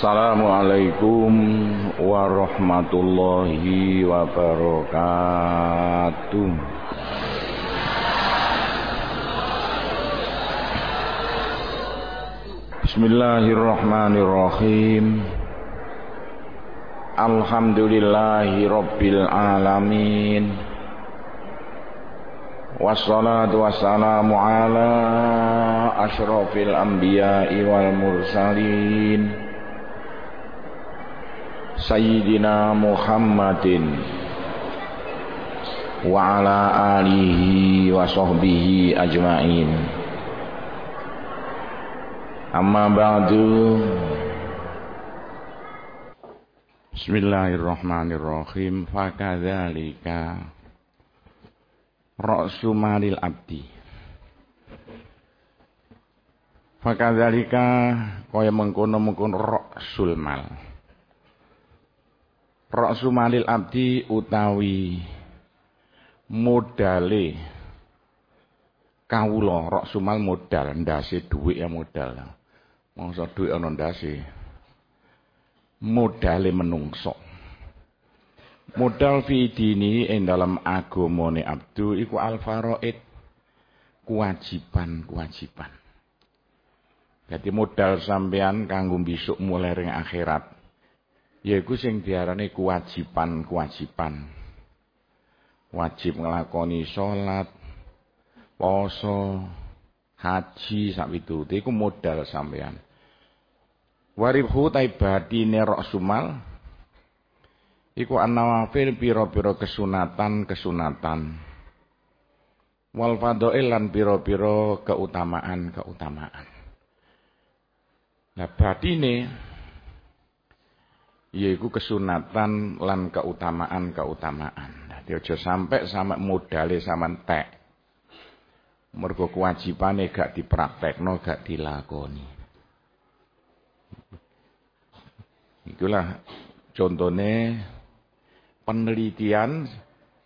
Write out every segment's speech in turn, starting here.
Assalamualaikum warahmatullahi wabarakatuh. Bismillahirrahmanirrahim. Alhamdulillahi rabbil alamin. Wassalatu wassalamu ala ashrafil anbiya'i wal mursalin. Sayyidina Muhammadin wa ala alihi wa Bismillahirrahmanirrahim. Fakadzalika ra'su malil abdi. Fakadzalika kaya mengkono-mengkono ra'sul mal Ra'su malil abdi utawi modale kawula ra'su mal modal ndase dhuwit ya modal. Mangsa dhuwit ana ndase. Modale menungso. Modal fi dini ing dalam agamane abdu iku al faraid kewajiban-kewajiban. Jadi modal sampean kanggo besok mulai ring akhirat yaiku sing diarani kewajiban-kewajiban. Wajib nglakoni salat, poso, haji sak pitute iku modal sampean. Waribhu taibatine sumal iku anawafil pira-pira kesunatan-kesunatan. Wal fadhail lan pira-pira keutamaan-keutamaan. Nah batine yaiku kesunatan lan keutamaan-keutamaan. Dadi aja sampai sama modale sama tek. Mergo kewajibane gak dipraktekno, gak dilakoni. Itulah contohnya penelitian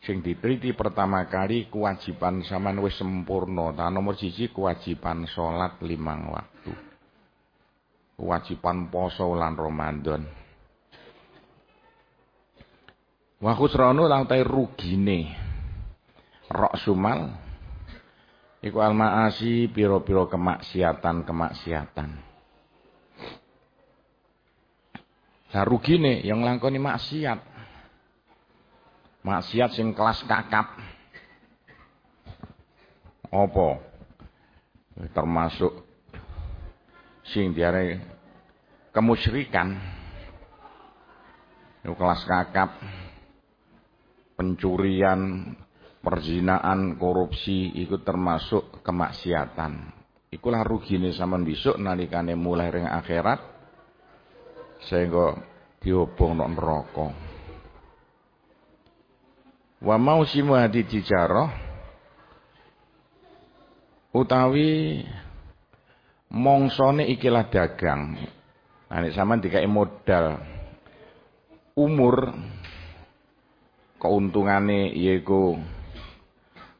sing diteliti pertama kali kewajiban sama wis sempurna. Ta nomor siji kewajiban salat limang waktu. Kewajiban poso lan Ramadan Wa khusranu lan tai rugine. Rok sumal iku al maasi pira-pira kemaksiatan-kemaksiatan. Lah rugine yang nglangkoni maksiat. Maksiat sing kelas kakap. Apa? Termasuk sing diare kemusyrikan. Kelas kakap pencurian, perzinaan, korupsi itu termasuk kemaksiatan. Ikulah rugine sampean besok nalikane mulai ring akhirat sehingga diobong nok neraka. Wa mausimu hadi dijarah utawi mongsone ikilah dagang. Nah, sampean dikai modal umur keuntungane yaiku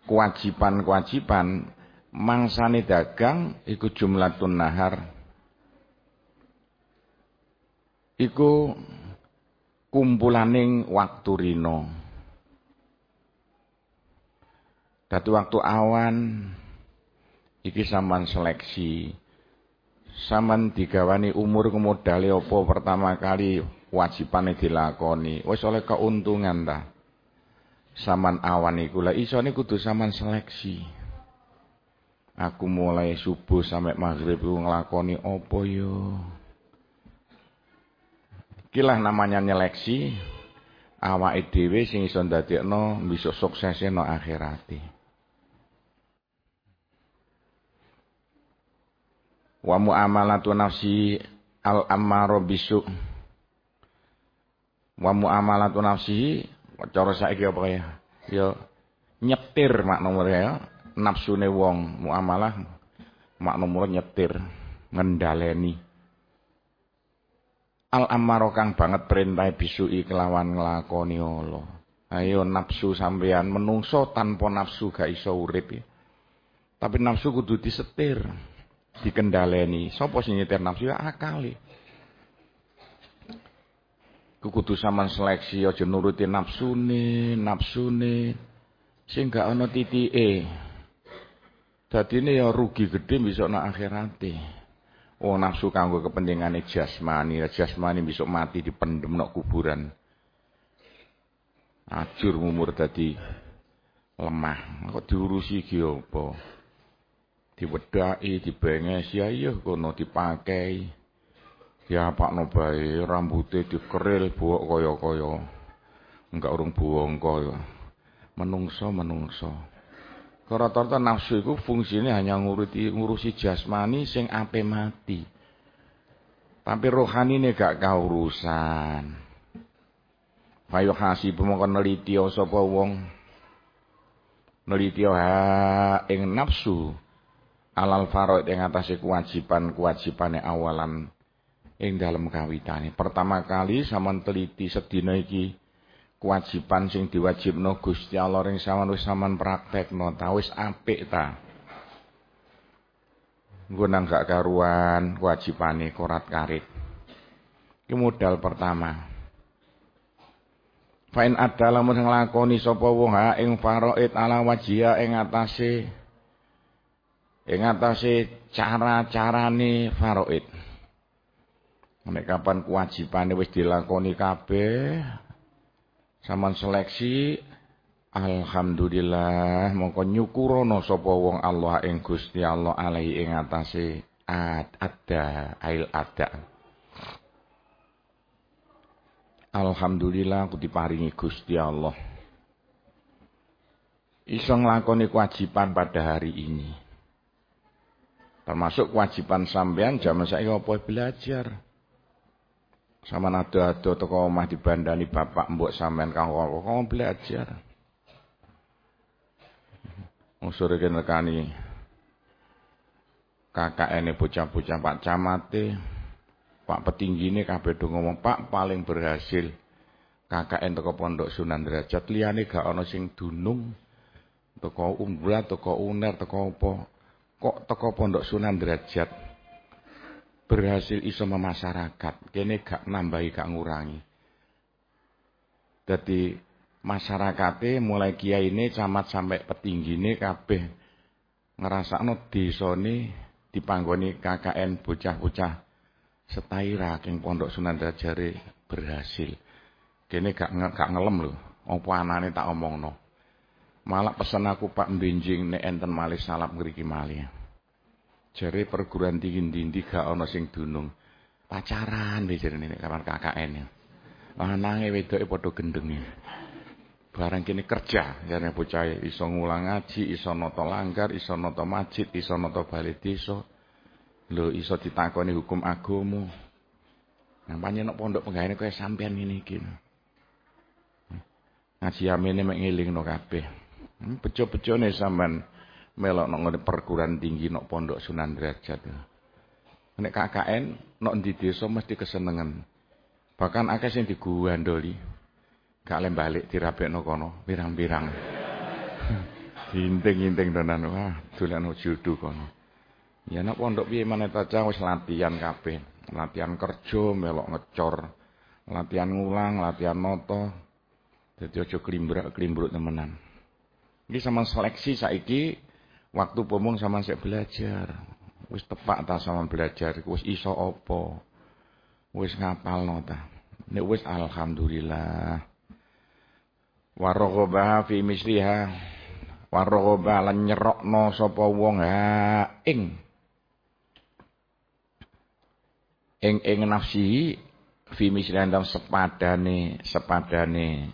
kewajiban-kewajiban mangsane dagang iku jumlatun nahar. Iku kumpulaning waktu rino dadi waktu awan iki sampean seleksi. Sampean digawani umur kemodale apa pertama kali wajibane dilakoni. Wis oleh keuntungan ta Saman awan iku lah isone kudu saman seleksi. Aku mulai subuh sampai maghrib iku nglakoni apa yo. Kilah namanya nyeleksi awake dhewe sing iso ndadekno bisa sukses no akhirate. Wa muamalatu nafsi al ammaro bisu. Wa muamalatu nafsi Cara saiki apa ya? Ya nyetir makna ya. Nafsune wong muamalah makna nyetir, ngendaleni. Al amaro kang banget perintah bisui kelawan nglakoni Allah. Ayo nafsu sampean menungso tanpa nafsu gak iso urip ya. Tapi nafsu kudu disetir, dikendaleni. Sopo sing nyetir nafsu ya akali. Kudu sampean seleksi aja nuruti nafsune, nafsune sing gak ana titike. Dadine ya rugi gede bisa nak akhirate. Oh nafsu kanggo kepentingane jasmani, jasmani besok mati dipendem nok kuburan. Ajur mumur tadi lemah. Kok diurusi ki apa? Diwedhaki, dibengesi ya kono dipakai. Ya pakno bae rambute dikeril buok kaya-kaya. Enggak urung buwangka ya. Menungso menungso. Rata-rata nafsu iku fungsine hanya nguruti ngurusi jasmani sing ape mati. Tapi rohanine gak kaurusan. Fayo hasibu mongko neliti sapa wong neliti ha ing nafsu alal faraid ing atase kewajiban-kewajibane awalan ing dalam kawitane. Pertama kali sampean teliti sedina iki kewajiban sing diwajibno Gusti Allah ring sampean wis sampean praktekno ta wis apik ta Nggo nang gak karuan kewajibane korat karit iki modal pertama Fain ada lamun nglakoni sapa wong ha ing faraid ala wajia ing atase ing atase cara-carane faraid. Nek kapan kewajibane wis dilakoni kabeh, Saman seleksi Alhamdulillah mongko nyukurono sapa wong Allah ing Gusti Allah alaihi ing atase ad ada ail ada Alhamdulillah aku diparingi Gusti Allah. Iso nglakoni kewajiban pada hari ini. Termasuk kewajiban sampean zaman saya apa belajar sama nado-ado toko omah dibandani bapak mbok sampean kang kok belajar. Usure kene nekani ini bocah-bocah Pak Camate, Pak Petinggine kabeh do ngomong Pak paling berhasil KKN toko Pondok Sunan Derajat liyane gak ana sing dunung toko Umbra, toko Uner, toko apa. Kok toko Pondok Sunan Derajat berhasil iso memasyarakat. Kene gak nambahi gak ngurangi. Jadi masyarakatnya mulai kiai ini camat sampai petinggi ini kabeh ngerasakno desane dipanggoni KKN bocah-bocah setaira king pondok Sunan Dajare berhasil. Kene gak gak ngelem lho. Apa anane tak omongno. Malah pesen aku Pak Benjing nek enten malih salap ngriki malih. Jare perguruan tinggi ndi gak ana sing dunung. Pacaran wis jarene nek kapan KKN. Lanange wedoke padha gendenge. Barang kini kerja, jarene bocah iso ngulang ngaji, iso nata langgar, iso nata masjid, iso nata bali desa. Lho iso ditakoni hukum agama. Nang panjenengan pondok penggaweane kaya sampean ngene iki. Ngaji amene mek ngelingno kabeh. Hmm, bejo-bejone sampean melok nang ngene perguruan tinggi nok pondok Sunan Derajat. Nek KKN nok di desa mesti kesenengan. Bahkan akeh sing diguandoli. Gak lem balik dirabekno kono, pirang-pirang. Inting-inting tenan wah, dolan judu kono. Ya nek pondok piye maneh ta wis latihan kabeh. Latihan kerja, melok ngecor, latihan ngulang, latihan noto. Dadi aja klimbrak-klimbruk temenan. Iki sama seleksi saiki Waktu pomong sama saya belajar. Wis tepak ta sama belajar, wis iso apa? Wis ngapal ta. Nek wis alhamdulillah. Waraghabah fi misliha. Waraghabah lan nyerokno sapa wong ha ing ing ing nafsi fi misliha dalam sepadane sepadane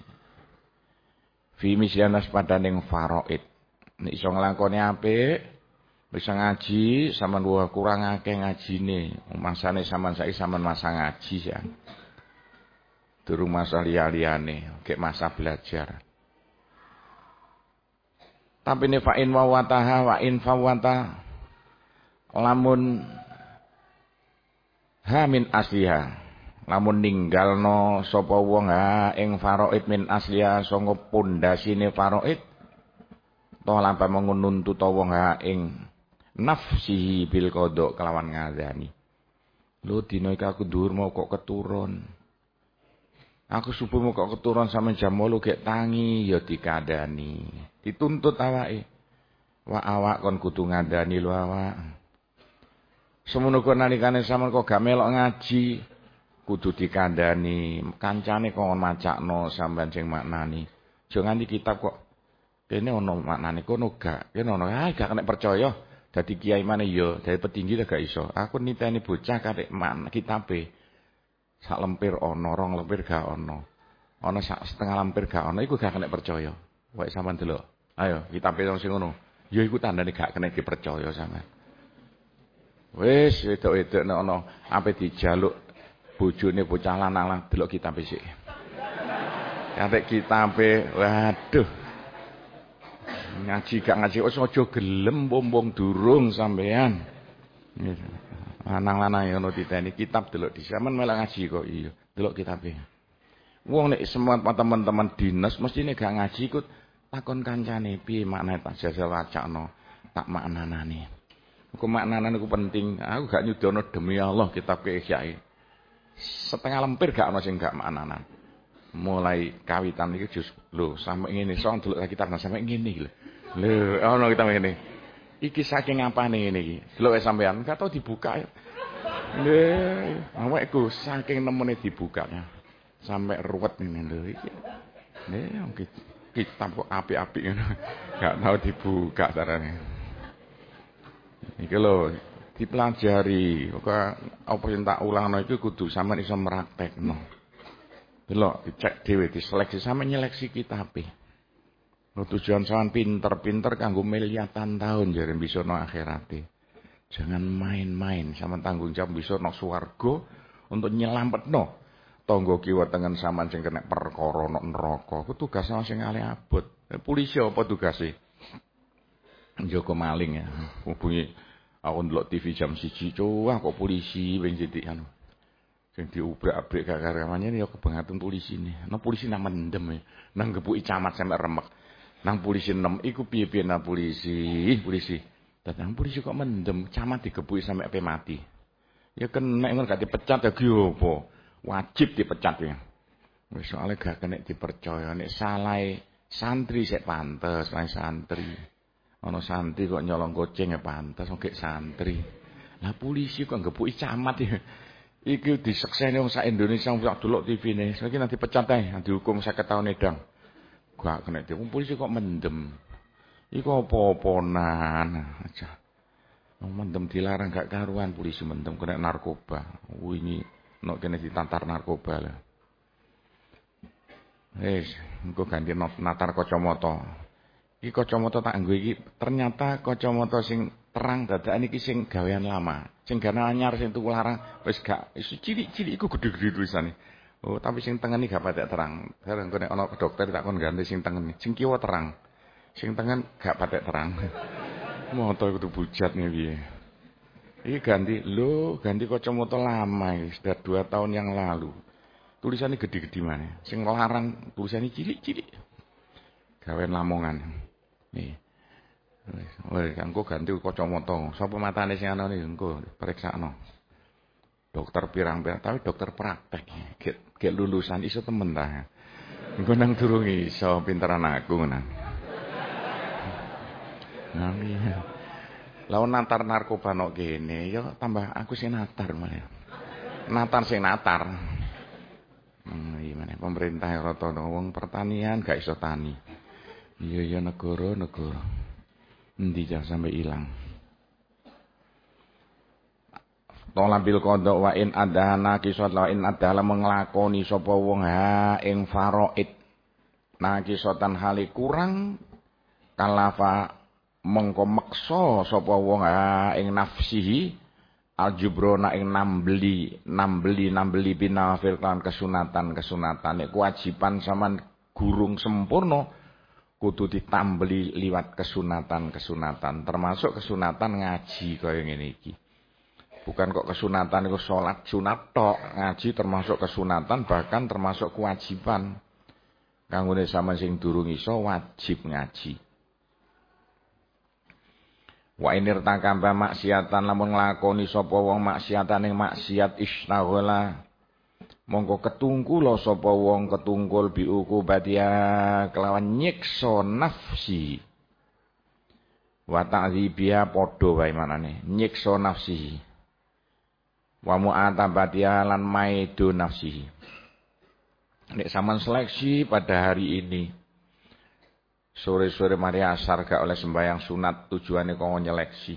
fi misliha sepadane faraid Nek iso nglakoni apik, bisa ngaji, sampean wae kurang akeh ngajine. Masane sampean saiki sampean masa ngaji ya. Durung masa liya-liyane, kayak masa belajar. Tapi ini fa'in wa wataha wa in fawata lamun ha min asliha lamun ninggalno sapa wong ha ing faraid min asliha sanga pundasine faraid tolaba mengununtut wong ha ing nafsihi bil kodok kelawan ngazani. Lu dina iki aku dhuwur mau kok keturun. Aku subuh kok keturun sama jam 8 gek tangi ya dikandani. Dituntut awake. Wah awak kon kudu ngandani lho awak. Semono kok nalikane sampean kok gak melok ngaji, kudu dikandani. Kancane kok macakno sampean sing maknani. Aja nganti kitab kok kene ana maknane kono gak. Kene ana ah gak kena percaya. Dadi kiai mana ya, dadi petinggi gak iso. Aku niteni bocah karek man kitabe. Sak lempir ana, rong lempir gak ana. Ana sak setengah lempir gak ana iku gak kena percaya. Wae sampean delok. Ayo, kitabe sing ngono. Ya iku tandane gak kena dipercaya sampean. Wis wedok-wedok nek ana ape dijaluk bojone bocah lanang delok kitabe sik. Katik kitabe, waduh. Ngaji gak ngaji wis aja gelem bombong durung sampean. Lanang-lanang ngono diteni kitab delok di sampean malah ngaji kok iya, delok kitabe. Wong nek semua teman-teman dinas mestine gak ngaji ikut takon kancane piye maknane tak jajal wacakno tak maknanane. Iku maknanane iku penting. Aku gak nyudono demi Allah kitab ke Ihyai. Setengah lempir gak ana sing gak maknanan. Mulai kawitan iki jus lho sampe ngene soal delok kitab sampe ngene lho. Lho, ana kita ngene. Iki saking apane ngene iki? Delok sampean, gak tau dibuka. Lho, awakku saking nemene dibukanya. Sampai ruwet ngene lho iki. Nih, kitab kok apik-apik ngono. Gak tau dibuka carane. Iki lho, dipelajari. Kok apa yang tak ulangno iki kudu sampean iso meraktekno. Delok, dicek dhewe, diseleksi sampe nyeleksi kitabe. No tujuan sampean pinter-pinter kanggo miliatan tahun jare bisa no akhirate. Jangan main-main sama tanggung jawab bisa no swarga untuk nyelametno tangga kiwa tengen sampean sing kena perkara no neraka. Ku tugas sing ale abot. Eh, polisi apa tugase? Joko maling ya. Hubungi aku ndelok TV jam 1 cowah kok polisi wing sithik anu. Sing diubrak-abrik gak karamane ya kebangetan polisi ini. Nah polisi nang mendem ya. Nang gebuki camat sampe remek. Nang polisi enam iku piye-piye nang polisi, polisi. Datang polisi kok mendem, camat digebuki sampai ape mati. Ya kena ngono gak dipecat ya apa? Wajib dipecat ya. Wis soalnya gak kena dipercaya nek salah santri sik pantes, salah santri. Ana santri kok nyolong kucing ya pantes, kok santri. Lah polisi kok ngebuki camat ya. Iki disekseni wong sak Indonesia wong delok TV-ne. Saiki nanti pecat ae, dihukum 50 tahun edang. Gak kena dia. Polisi kok mendem. Iku apa-apanan aja. Mendem dilarang gak karuan polisi mendem kena narkoba. Wingi nok kene ditantar narkoba lah. Wis, engko ganti natar kacamata. Iki kacamata tak nggo iki ternyata kacamata sing terang dadakan iki sing gawean lama. Sing gana anyar sing tuku larang wis gak cilik-cilik iku gede-gede tulisane. Oh, tapi sing tengen iki gak patek terang. Sekarang nek ana dokter tak kon ganti sing tengen. Sing kiwa terang. Sing tengen gak patek terang. Moto kudu bujat nih piye. Iki ganti, lho, ganti kacamata lama iki, sudah dua tahun yang lalu. Tulisannya gede-gede mana? Sing larang tulisannya cilik-cilik. Gawen lamongan. Nih. Wis, engko ganti kacamata. Sapa matane sing ana niku engko periksakno. Dokter pirang-pirang, tapi dokter praktek. Gek lulusan iso temen ta. Engko nang durung iso pinteran aku nang. Amin. Lawan natar narkoba nok kene, ya tambah aku sing natar malah. Natar sing natar. Hmm, iya mana pemerintah rata wong pertanian gak iso tani. Iya iya negara negara. Endi sampai ilang. Tolabil kodok wa in adana kisot wa in adalah menglakoni sapa wong ha ing faraid. Nakisotan hali kurang kalafa mengko meksa sapa wong ha ing nafsihi aljubrona ing nambeli nambeli nambeli binafil kan kesunatan kesunatan kewajiban sampean gurung sempurna kudu ditambeli liwat kesunatan kesunatan termasuk kesunatan ngaji kaya ngene iki Bukan kok kesunatan itu sholat sunat tok, ngaji termasuk kesunatan bahkan termasuk kewajiban. Kanggone sama sing durung iso wajib ngaji. Wa inir takamba maksiatan lamun nglakoni sapa wong maksiatan ing maksiat istaghala mongko ketungkul sapa wong ketungkul biuku batia kelawan nyiksa nafsi. Wa ta'dzibia padha wae manane. Nyiksa nafsi wa mu'atabatia lan maidu nafsi nek sampean seleksi pada hari ini sore-sore mari asar gak oleh sembahyang sunat tujuannya kok nyeleksi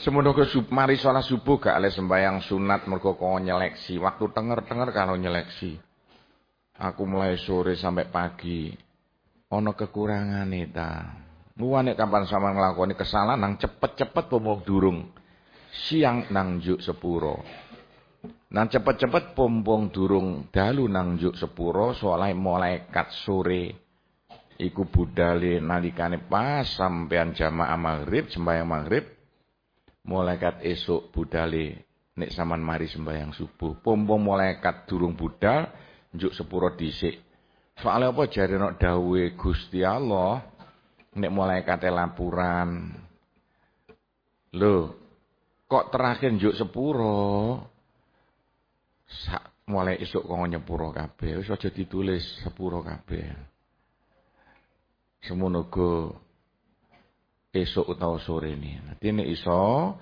Semono ke sub, mari sholat subuh gak oleh sembahyang sunat mergo kau nyeleksi. Waktu tenger-tenger kalau nyeleksi. Aku mulai sore sampai pagi. Ono kekurangan ta. Muwane kapan sama ngelakoni kesalahan nang cepet-cepet pomong durung. Siang nang juk sepuro. Nang cepet-cepet pompong durung dalu nang juk sepuro soalnya mulai kat sore. Iku budale nalikane pas sampean jamaah maghrib sembahyang maghrib malaikat esok budale nek saman mari sembahyang subuh. Pompong malaikat durung budal njuk sepuro dhisik. Soale apa jare nek dawuhe Gusti Allah nek malaikate laporan. Lho, kok terakhir njuk sepuro? Sak mulai esuk kok nyepuro kabeh. Wis aja ditulis sepuro kabeh. Semono go esok utawa sore ini. Nanti ini iso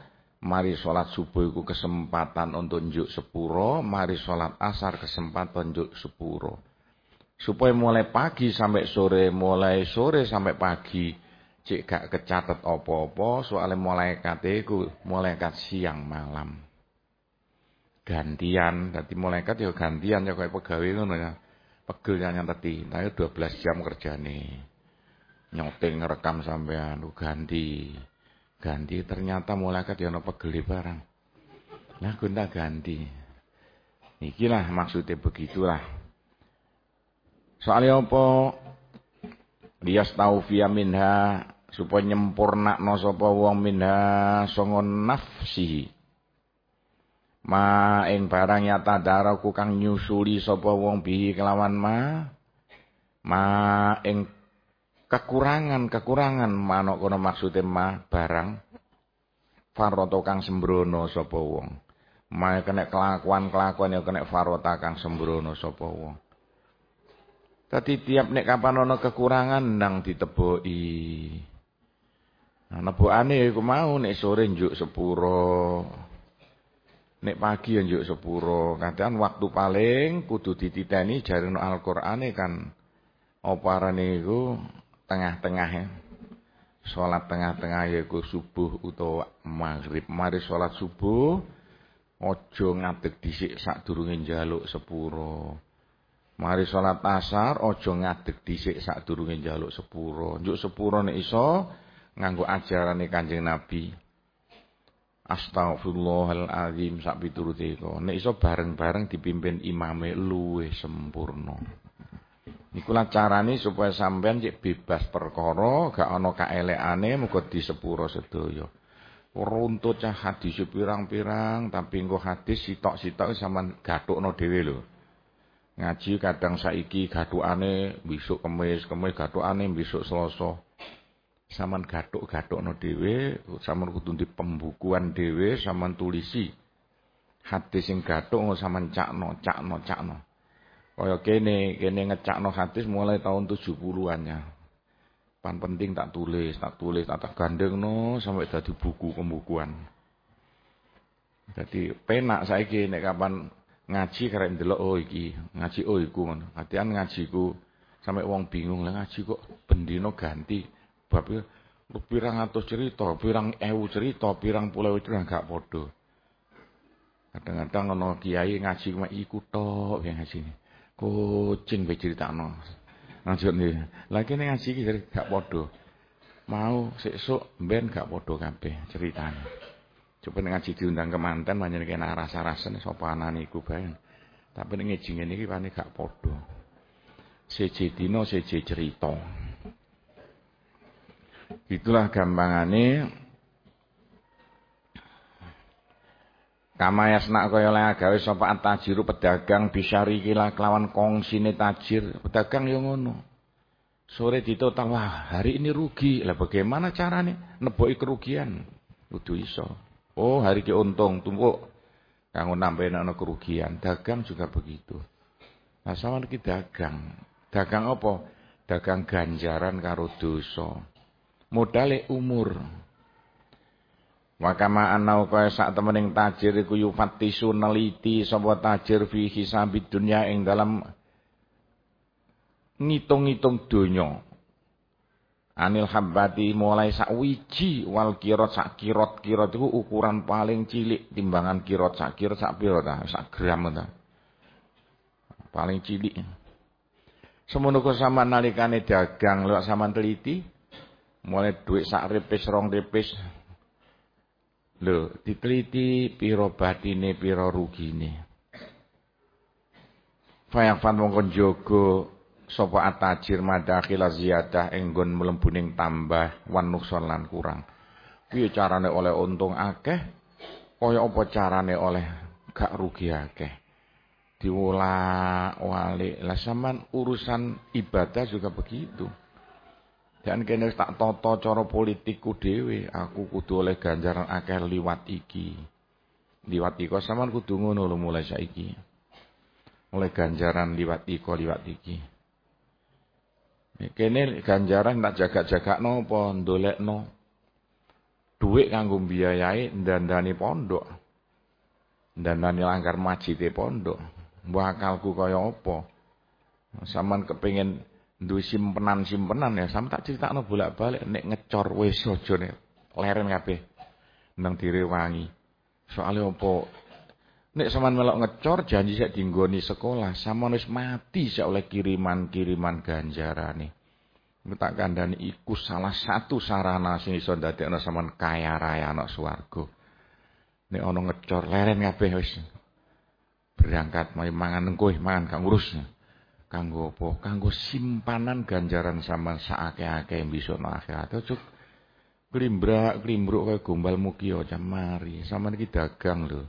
mari sholat subuh itu kesempatan untuk njuk sepuro, mari sholat asar kesempatan njuk sepuro. Supaya mulai pagi sampai sore, mulai sore sampai pagi, cek gak kecatet opo-opo, soalnya mulai kateku, mulai kat siang malam. Gantian, dadi kat ya gantian ya kayak pegawai ngono ya. Tadi, tapi 12 jam kerja nih nyoting rekam sampean ganti. Ganti ternyata malaikat ya ana pegele barang. Nah gonta ganti? Ikilah maksudnya begitulah. Soalnya apa? Via minha supaya nyempurna no sapa wong minha songon nafsi ma ing barang ya tadaraku kang nyusuli sapa wong bihi kelawan ma ma ing kekurangan-kekurangan manuk kono maksude mah barang farota kang sembrono sapa wong. Mae kena kelakuan-kelakuan ya kena farota kang sembrono sapa wong. Tadi tiap nek kapan ana kekurangan nang diteboki. Nah, nebokane iku mau nek sore njuk sepuro. Nek pagi ya njuk sepuro. Kadang waktu paling kudu dititeni jarene Al-Qur'ane kan oparane iku tengah-tengah ya. Sholat tengah-tengah yaiku subuh utawa maghrib. Mari sholat subuh ojo ngadeg dhisik sadurunge njaluk sepuro. Mari sholat asar ojo ngadeg dhisik sadurunge njaluk sepuro. Njuk sepuro nek iso nganggo ajarane Kanjeng Nabi. Astagfirullahaladzim sak piturute Nek iso bareng-bareng dipimpin imame luwih sempurna. Ikulah carane supaya sampean cek bebas perkara, gak ana kaelekane muga disepuro sedaya. Runtut cah hadis pirang-pirang, tapi engko hadis sitok-sitok sampean gathukno dhewe lho. Ngaji kadang saiki gathukane besok kemis, kemis gathukane besok Selasa. Saman gathuk-gathukno dhewe, saman kudu pembukuan dhewe, saman tulisi. Hadis sing gathuk saman cakno, cakno, cakno. Kaya kene, kene ngecakno hadis mulai tahun 70-an ya. Pan penting tak tulis, tak tulis, tak, tak gandeng no sampai dadi buku pembukuan. Jadi penak saiki nek kapan ngaji karek ndelok oh iki, ngaji oh iku ngono. Ngajiku sampai wong bingung lah ngaji kok bendino ganti. Bab pirang atus cerita, pirang ewu cerita, pirang pulau itu gak padha. Kadang-kadang ana kiai ngaji mek iku tok ngaji. Kucing be critakno. Lanjut nih. Lagi nih ngaji iki gak padha. Mau sesuk ben gak padha kabeh ceritane. Coba ngaji diundang kemanten panjenengan kena rasa-rasen sapa anane iku bae. Tapi nek ngaji ngene iki paling gak padha. Seje dina seje cerita. Itulah gampangane Kama yasna kaya oleh gawe sapa tajiru pedagang bisyari kila kelawan kongsine tajir. Pedagang yang ngono. Sore ditotal, wah hari ini rugi. Lah bagaimana caranya? Neboki kerugian. Kudu iso. Oh hari ki untung, tumpuk. Kanggo ana kerugian. Dagang juga begitu. Nah, sama iki dagang. Dagang apa? Dagang ganjaran karo dosa. Modale umur. Wakama anau kaya sak temening tajir iku yufatisu neliti sapa tajir fi hisabid dunya ing dalam ngitung-ngitung donya. Anil habbati mulai sak wiji wal kirot sak kirot kirot itu ukuran paling cilik timbangan kirot sak kirot sak piro ta sak gram ta. Paling cilik. Semono sama nalikane dagang lewat sama teliti mulai duit sak ripis rong ripis Lho, diteliti piro batine, piro rugine. Fayafan mongkon jogo sapa atajir madakhil ziyadah enggon mlembuning tambah wan nukson lan kurang. Piye carane oleh untung akeh? Kaya apa carane oleh gak rugi akeh? Diwolak walik. Lah urusan ibadah juga begitu. Dan kene tak toto cara politikku dhewe, aku kudu oleh ganjaran akeh liwat iki. Liwat iko sampean kudu ngono lho mulai saiki. Oleh ganjaran liwat iko liwat iki. Kene ganjaran tak jaga-jagakno apa ndolekno. Duit kanggo biayai ndandani pondok. Ndandani langgar majite pondok. Mbah akalku kaya apa? Saman kepengin duwe simpenan-simpenan ya. Sampe tak critakno bolak-balik nek ngecor wis aja nek leren kabeh. Nang direwangi. Soalnya apa? Nek sampean melok ngecor janji sik dinggoni sekolah. Sama wis mati sik oleh kiriman-kiriman ganjarane. Tak kandhani iku salah satu sarana sing iso ndadekno sampean kaya raya ana swarga. Nek ana ngecor leren kabeh wis. Berangkat mau mangan kowe mangan gak ngurus Kanggo apa? Kanggo simpanan ganjaran sama saake-ake bisa nang akhirat. Ojo klimbrak klimbruk kaya gombal muki aja mari. Sampeyan iki dagang lho.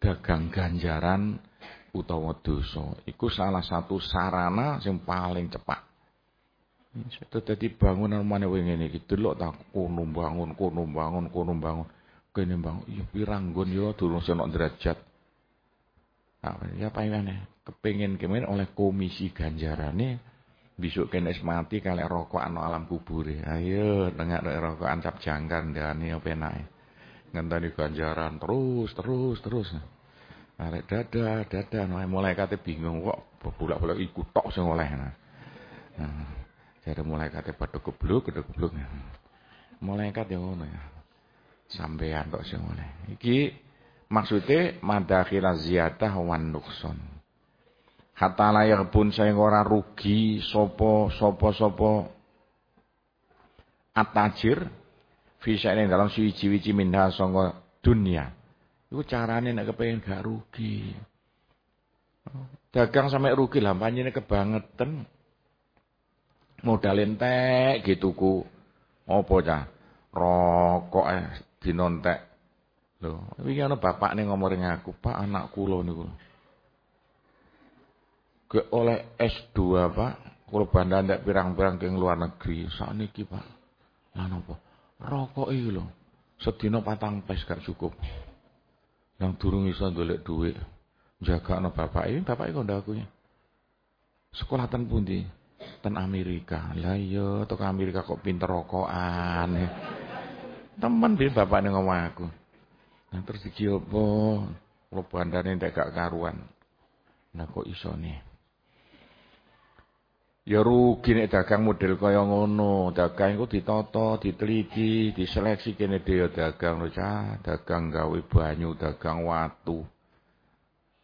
Dagang ganjaran utawa dosa. Iku salah satu sarana sing paling cepat. Itu dadi bangunan mana ngene iki delok tak kono bangun, kono bangun, kono bangun. Kene bangun, iya pirang nggon ya durung sono derajat. Nah, ya paimane kepingin kemen oleh komisi ganjarane besok kena mati kali rokok anu alam kubur ayo dengar rokok ancap jangkan dan apa enak ngenteni ganjaran terus terus terus. Arek dada dada nah, mulai kate bingung kok bulak-bulak ikut tok sing oleh nah. jadi mulai kate pada gebluk pada gebluk. Mulai kate ngono ya sampean tok sing oleh. Iki maksudnya madakhil ziyadah wan nukson Hatta layak pun saya ora rugi sopo sopo sopo atajir visa ini dalam suwi-wici minha songo dunia. Itu carane nek kepengen gak rugi. Dagang sampai rugi lah panjenengan kebangetan. Modal entek gitu ku. Apa cah? Rokok eh dinontek. Lho, iki ana bapak ning ngomong aku, Pak anak kula niku ke oleh S2 Pak. Kalau banda ndak pirang-pirang ke luar negeri. Sakniki Pak. Lan apa rokok iki lho. Sedina patang pes gak cukup. Yang durung golek duit jaga no bapak ini bapak kok ndak aku sekolah ten pundi? Ten Amerika. Lah iya to Amerika kok pinter rokokan. Temen bapak ngomong aku? Nah terus iki apa kalau bandane ndak gak karuan. Nah kok iso nih Ya rugi nek dagang model kaya ngono. Dagang iku ditata, diteliti, diseleksi kene dhewe dagang lho cah. Dagang gawe banyu, dagang watu.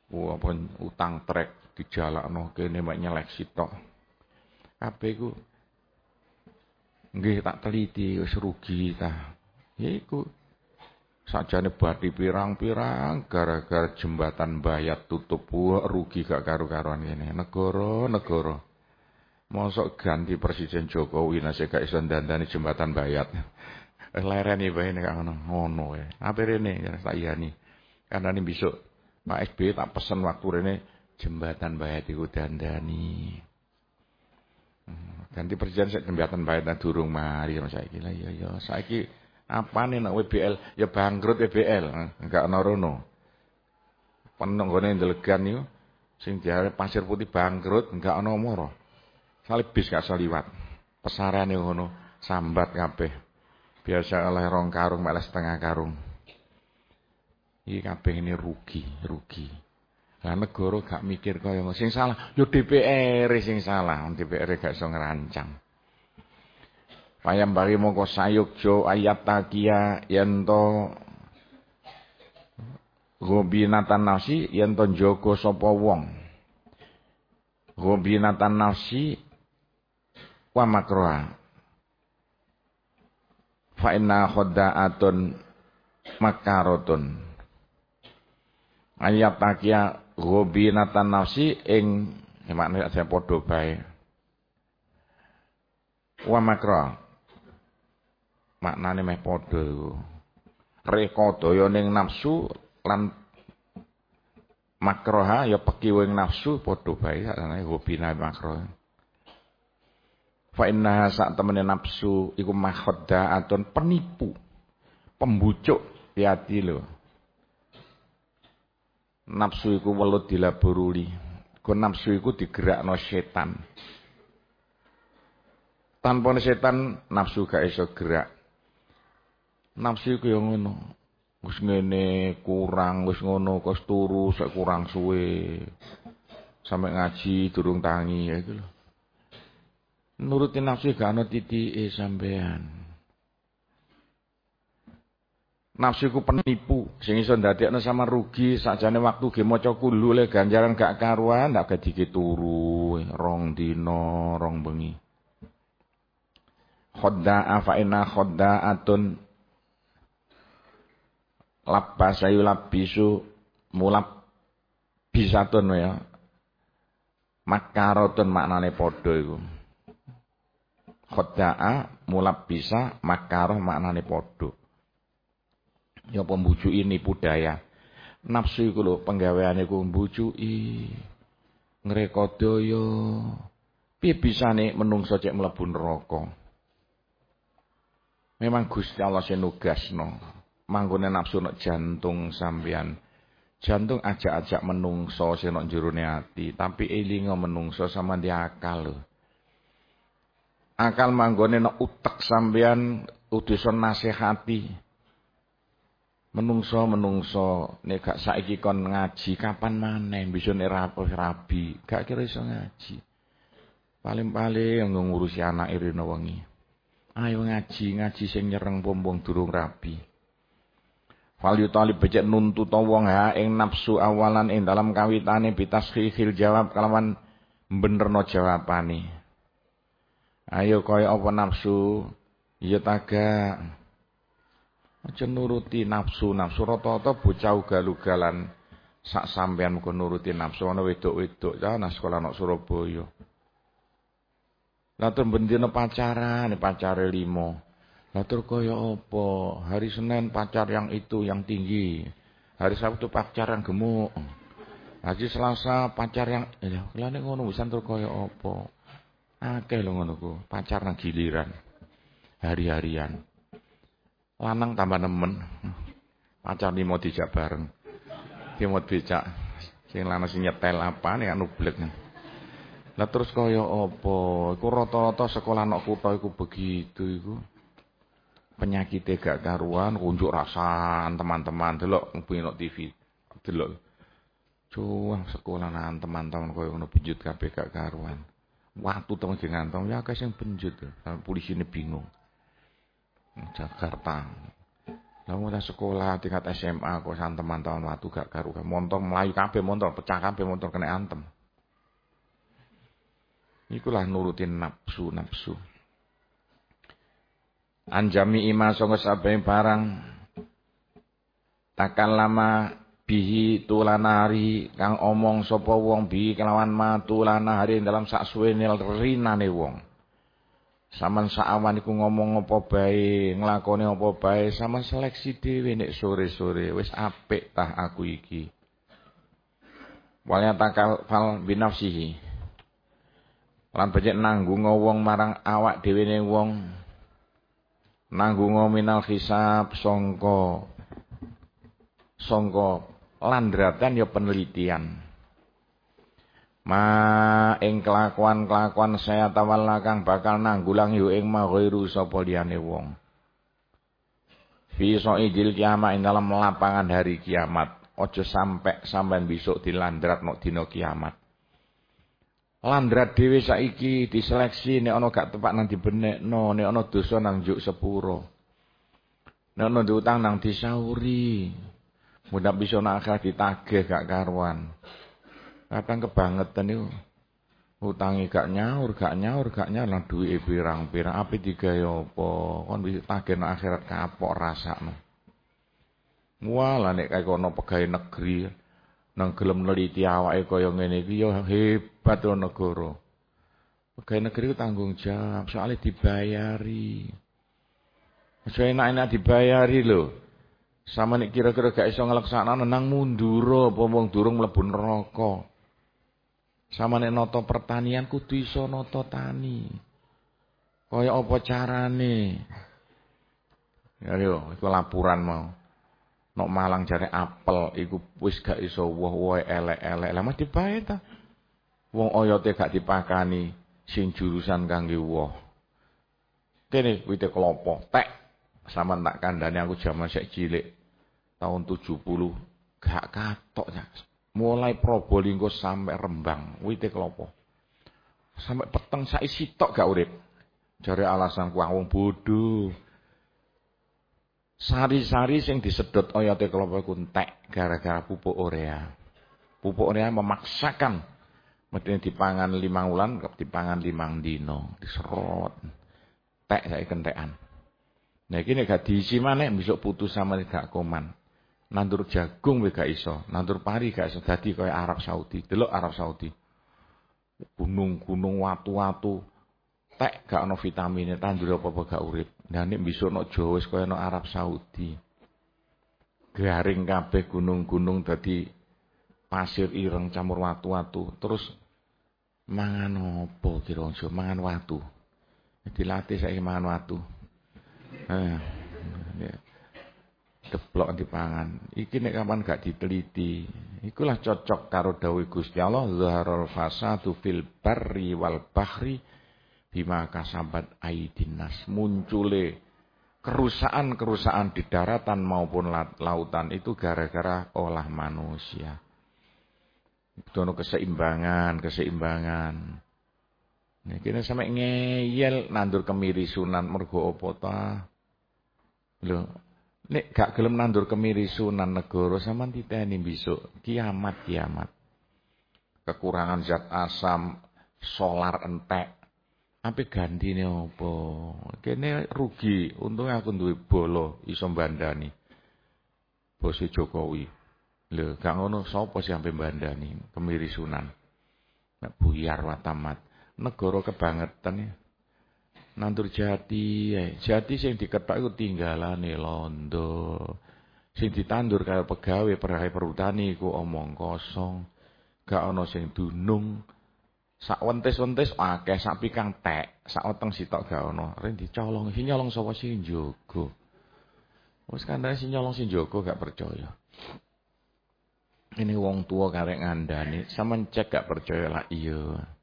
apa utang trek dijalakno kene mek nyeleksi tok. Kabeh iku nggih tak teliti wis rugi ta. Ya iku sajane badi pirang-pirang gara-gara jembatan bayat tutup rugi gak karu-karuan kene. Negara, negara. Mosok ganti Presiden Jokowi nasi gak iso dandani jembatan bayat. Lereni bae nek ngono ngono wae. Apa rene tak iyani. Karena ini besok Pak SBY tak pesen waktu rene jembatan bayat iku dandani. Hmm, ganti presiden sik jembatan bayat nah durung mari saiki lah ya ya saiki apa nih nak WBL ya bangkrut WBL enggak ana rono. penonggone delegan niku sing diare pasir putih bangkrut enggak ana. Salib bis gak iso liwat. Pesarane ngono, sambat kabeh. Biasa oleh rong karung malah setengah karung. Iki kabeh ini rugi, rugi. Lah negara gak mikir kaya ngono. Sing salah yo DPR sing salah, DPR gak iso ngerancang. Payam bari mongko sayukjo ayat takia yen to Gobinatan nafsi yen to njogo sapa wong. Gobinatan nafsi wa makroha. Fa inna khadda'atun makarotun. Ayat takia gobinatan nafsi ing maknane saya padha bae. Wa makra. Maknane meh padha iku. Rekodaya ning nafsu lan makroha ya pekiwing nafsu padha bae sakjane hobina makro. Fa inna sak temene nafsu iku atun penipu. Pembucuk hati lho. Nafsu iku welut dilaburuli. Ku nafsu iku digerakno setan. Tanpa setan nafsu gak iso gerak. Nafsu iku yang ngono. Wis ngene kurang, wis ngono kos turu sak kurang suwe. Sampai ngaji durung tangi ya iku lho. Nuruti nafsu gak ana titike sampean. Nafsu ku penipu, sing iso ndadekno sama rugi sakjane waktu ge maca kulo le ganjaran gak karuan ndak gedike turu rong dina, rong bengi. Khodda'a fa inna khodda'atun labbas ayu labbisu mulab bisatun ya makarotun maknane padha iku khodaa mulab bisa makaroh maknane padha. Ya pembujuki nipu daya nafsu iku lho penggaweane ku mbujuki. Ngrekodo yo piye bisane menungso cek mlebu neraka? Memang Gusti Allah sing nugasno manggone nafsu nek jantung sampean. Jantung ajak-ajak menungso sing nek jerone ati, tapi elinga menungso sama dia akal. lho. Akal manggone nek utek sampean utusan nasihati. Menungso menungso nek gak saiki kon ngaji kapan maneh nek rapi gak kira iso ngaji. Paling-paling ngurusi anak irina wengi. Ayo ngaji, ngaji sing nyereng pompong durung rapi. Fal yutalib becek nuntut wong ha ing nafsu awalan ing dalam kawitane bitaskhihil jawab kalawan benerno jawabane. Ayo kaya apa nafsu? Ya taga. Aja nuruti nafsu, nafsu rata-rata bocah ugal-ugalan sak sampean muga nuruti nafsu ana wedok-wedok ya ana sekolah nok Surabaya. Lah tur bendina pacaran, pacare limo. Latur kaya apa? Hari Senin pacar yang itu yang tinggi. Hari Sabtu pacar yang gemuk. Hari Selasa pacar yang ya kelane ngono wis tur kaya apa? Akeh lho ngono ku, pacar nang giliran. Hari-harian. Lanang tambah nemen. Pacar ni mau dijak bareng. Dia mau dijak sing lanang sing nyetel apa nih anu blek. Lah terus kaya apa? Iku rata-rata sekolah nok kutha iku begitu iku penyakit gak karuan, unjuk rasan teman-teman delok ngupino TV. Delok. Cuang sekolahan teman-teman koyo ngono penjut kabeh gak karuan. Waktu temen ge ngantong ya akeh sing penjut. Sampai polisi ini bingung. Jakarta. Lah mulai sekolah tingkat SMA kok san teman-teman waktu gak karuan. Montong melayu kabeh montong, pecah kabeh montong kena antem. Ikulah nurutin nafsu-nafsu anjami ima sanga sabe barang takkan lama bihi tulanari kang omong sapa wong bihi kelawan matulanari dalam sak suwene rinane wong Saman saawan iku ngomong apa bae, nglakoni apa bae, sama seleksi dhewe nek sore-sore wis apik tah aku iki. Walya takal fal binafsihi. Lan becik nanggung wong marang awak dhewe wong nanggung minal hisab songko songko landratan ya penelitian. Ma ing kelakuan-kelakuan saya tawalla kang bakal nanggulang yu ing maghairu sapa liyane wong. Fi soidil kiamat ing dalam lapangan hari kiamat. Ojo sampai sampean besok dilandrat nok dina kiamat. Landrat dhewe saiki diseleksi nek ana gak tepak nang dibenekno, nek ana dosa nang njuk sepuro. Nek ana diutang nang disauri. Mudah bisa nak akhirat ditagih gak karuan. Kadang kebangetan itu. Utangi gak nyaur, gak nyaur, gak nyaur lah duit pirang-pirang. Api digawe apa? Kon bisa tagih nak akhirat kapok rasakno. Walah nek kaya kono pegawai negeri nang gelem neliti awake kaya ngene iki ya hebat to negara. Pegawai negeri tanggung jawab, soalnya dibayari. Aja enak-enak dibayari lho. Sama nek kira-kira gak iso ngleksanakno nang mundur apa wong durung mlebu neraka. Sama nek nata pertanian kudu iso nata tani. Kaya apa carane? Ya yo, iku laporan mau. Nok Malang jare apel iku wis gak iso woh-wohe elek-elek. Lah mesti bae ta. Wong oyote gak dipakani sing jurusan kangge woh. Kene wite kelopo, tek sama tak kandani aku zaman sik cilik tahun 70 gak katok ya. Mulai Probolinggo sampai Rembang, wite kelopo. Sampai peteng sak isi tok gak urip. Jare alasan ku wong bodoh. Sari-sari sing disedot oyote kelopo kuntek gara-gara pupuk urea. Pupuk urea memaksakan mesti dipangan limang wulan, dipangan limang dino, diserot. Tek saya kentekan. Nah nek gak diisi maneh besok putus sama gak koman. Nandur jagung we gak iso, nandur pari gak iso dadi kaya Arab Saudi. Delok Arab Saudi. Gunung-gunung watu-watu. Tek gak ana vitamine, tandur apa-apa gak urip. Nah nek besok nok Jawa wis kaya Arab Saudi. Garing kabeh gunung-gunung dadi pasir ireng campur watu-watu. Terus mangan apa kira mangan watu. Dilatih saiki mangan watu. Eh, deblok dipangan. Iki nek kapan gak diteliti, ikulah cocok karo dawuh Gusti Allah zaharul fasadu fil barri wal bahri bima kasabat aidinas. Muncule kerusakan-kerusakan di daratan maupun lautan itu gara-gara olah manusia. Itu keseimbangan, keseimbangan. Nek kene sampe ngeyel nandur kemiri sunan mergo apa ta? Lho, nek gak gelem nandur kemiri sunan negara sampean titeni besok kiamat kiamat. Kekurangan zat asam, solar entek. Apa gantine apa? Kene rugi, untung aku duwe bolo iso bandani. Bose Jokowi. Lho, gak ngono sapa sing sampe bandani kemiri sunan. Nek buyar watamat negara kebangetan ya. Nandur jati, eh. jati sing diketok iku tinggalane londo. Sing ditandur kaya pegawe perahai perhutani iku omong kosong. Gak ana sing dunung. Sak wentes-wentes akeh sak pikang tek, sak oteng sitok gak ana. Ren dicolong, sing nyolong sapa sing njogo. Wis kandhane sing nyolong sing njogo gak percaya. Ini wong tua karek ngandani, sampean cek gak percaya lah iya.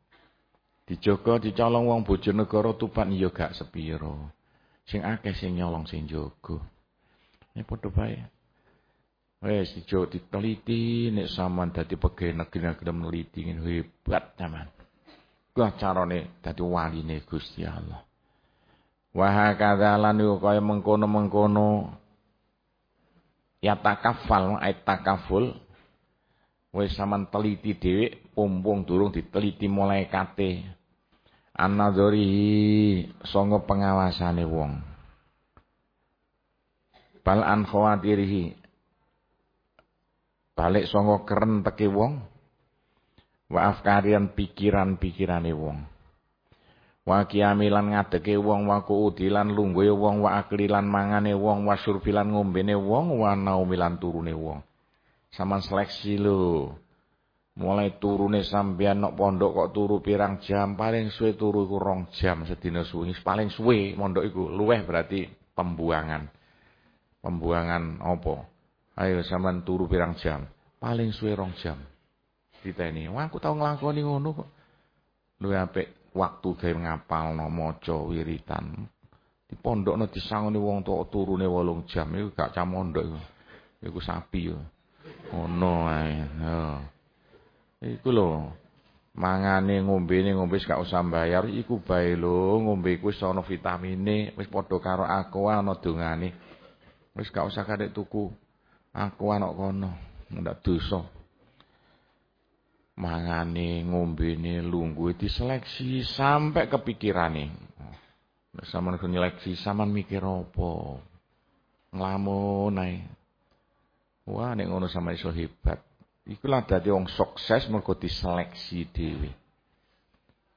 Dijogo dicolong wong Bojonegoro Tuban iya gak sepiro. Sing akeh sing nyolong sing jogo. Ini padha bae. Wes dijo diteliti nek sampean dadi pegawai negeri gelem neliti hebat sampean. Kuwi carane dadi waline Gusti Allah. Wa hakadza lan kaya mengkono-mengkono ya takafal ayat takaful wis sampean teliti dhewe pumpung durung diteliti mulai kate anadzori songo pengawasane wong. Bal an khawatirihi balik songo keren teke wong wa afkarian pikiran-pikirane wong. Wa kiamilan ngadeke wong wa kuudilan lungguhe wong wa aklilan mangane wong wa surfilan ngombene wong wa naumilan turune wong. Sama seleksi lho Mulai turune sampean nok pondok kok turu pirang jam, paling suwe turu iku rong jam sedina suwi. Paling suwe mondok iku luweh berarti pembuangan. Pembuangan apa? Ayo sampean turu pirang jam. Paling suwe rong jam. Diteni, "Wah, aku tau nglakoni ngono kok." Luwih apik waktu gawe ngapalno maca wiritan. Di pondokno disangoni wong tua turune 8 jam iku gak cah mondok iku. Iku sapi yo. Ngono ae. Iku lho. Mangane ngombene ngombe gak usah bayar iku bae lho, ngombe iku wis ana vitamine, wis padha karo aku ana dongane. Wis gak usah kadek tuku. Aku ana kono, ndak dosa. Mangane ngombene lungguh diseleksi sampai kepikirane. Nek sampean nyeleksi sampean mikir apa? Nglamun ae. Wah nek ngono sama iso hebat. Ikulah dadi wong sukses mergo diseleksi dhewe.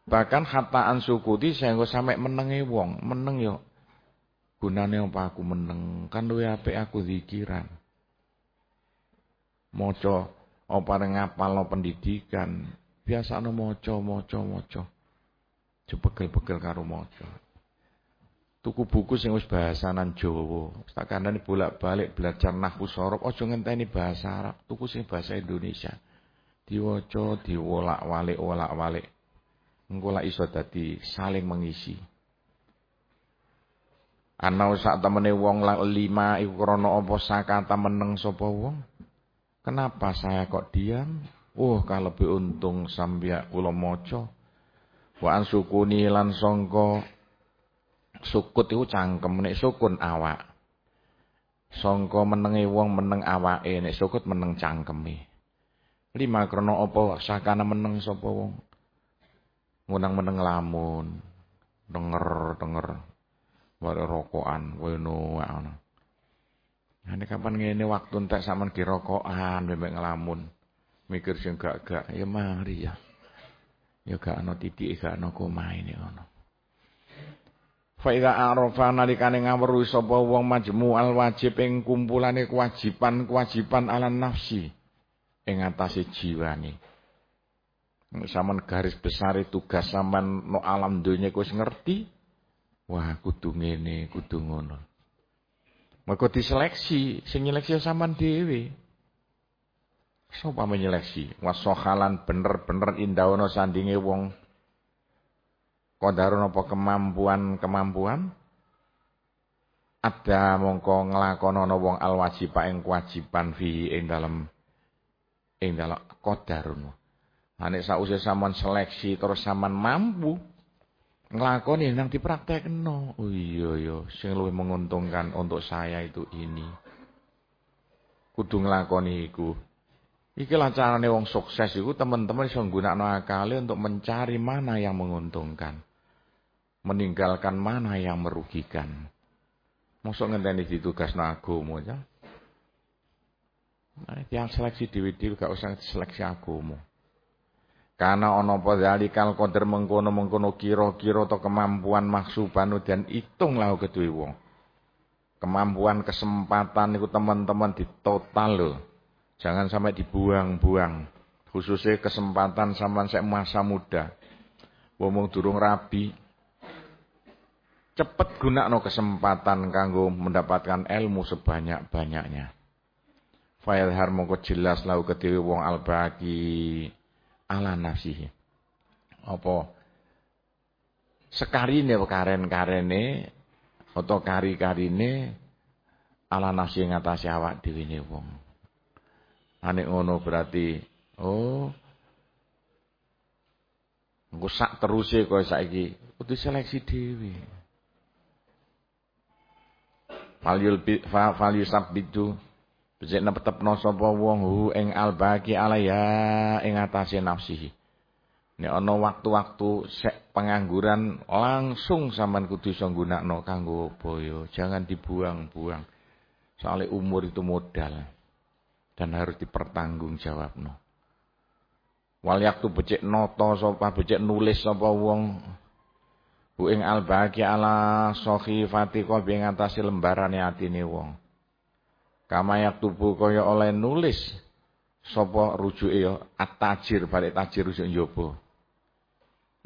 Bahkan hataan sukuti sehingga sampai menenge wong, meneng yo. Gunane apa aku meneng? Kan luwe apik aku zikiran. Maca apa ngapalno pendidikan, biasane maca maca maca. Jebegel-begel karo maca. Tuku buku sing wis bahasanan Jawa. Tak kandhani bolak-balik belajar nahwu sorof, aja ngenteni bahasa Arab, tuku sing bahasa Indonesia. Diwaca, diwolak-walik, wolak-walik. Engko lak iso dadi saling mengisi. Ana sak temene wong lima iku krana apa sakata meneng sapa wong? Kenapa saya kok diam? Oh, lebih untung sambiak kula maca. Wa ansukuni lan Sukut iku cangkem, nek sukun awak. Sangka menenge wong meneng awake, nek sukut meneng cangkeme. Lima krana apa sakana meneng sapa wong. Ngunang meneng lamun, denger denger. Ware rokokan, weno ngono. Ane kapan ngene waktu entek sampean ki rokokan mbek ngelamun. Mikir sing gak-gak ya mari ya. Ya gak ana titik gak ana komahe ngono. Fa idza arafa nalikane ngawruhi sapa wong majmu'al wajib ing kumpulane kewajiban-kewajiban ala nafsi ing atase jiwane. Saman garis besar tugas sampean no alam donya wis ngerti. Wah, kudu ngene, kudu ngono. Maka diseleksi, sing nyeleksi ya sampean dhewe. Sapa menyeleksi? Wasohalan bener-bener indawono sandinge wong Qadarun apa kemampuan-kemampuan ada mongko nglakonana wong alwajib ing kewajiban fi ing dalem ing dalem qadarun. Nek sause sampean seleksi terus sampean mampu nglakoni nang dipraktekno. Oh iya ya, sing luwih menguntungkan untuk saya itu ini. Kudu nglakoni iku. Iki lah carane wong sukses iku teman-teman iso nggunakno akale untuk mencari mana yang menguntungkan. Meninggalkan mana yang merugikan. Mosok ngenteni ditugasno agama ya. Nah, yang seleksi dewi-dewi gak usah seleksi agama. Karena ono apa zalikal qadar mengkono-mengkono kira-kira atau kemampuan maksuban dan hitunglah kedue wong. Kemampuan kesempatan itu teman-teman di total loh. Jangan sampai dibuang-buang. Khususnya kesempatan sama saya masa muda. Wong durung rabi. Cepet no kesempatan kanggo mendapatkan ilmu sebanyak-banyaknya. Fa'il har mongko jelas lau kediri wong albagi ala nafsihi. Apa sekarine karen-karene atau kari-karine ala nafsi ngatasi awak dhewe wong. Anek ngono berarti oh engko sak teruse kowe saiki kudu seleksi dhewe. Falyul falyusab bidu Becik nepetepno sapa wong hu ing albaki alaya ing atase nafsihi. Nek ana waktu-waktu sek pengangguran langsung sampean kudu iso nggunakno kanggo boyo, jangan dibuang-buang. Soalnya umur itu modal dan harus dipertanggungjawabno. Wal yaktu becik noto sapa becik nulis sapa wong bu ing albagi ala sakhifati qalbi ing atase lembarane atine wong. Kama yaktubu kaya oleh nulis sapa rujuke ya at-tajir balik tajir rujuk njaba.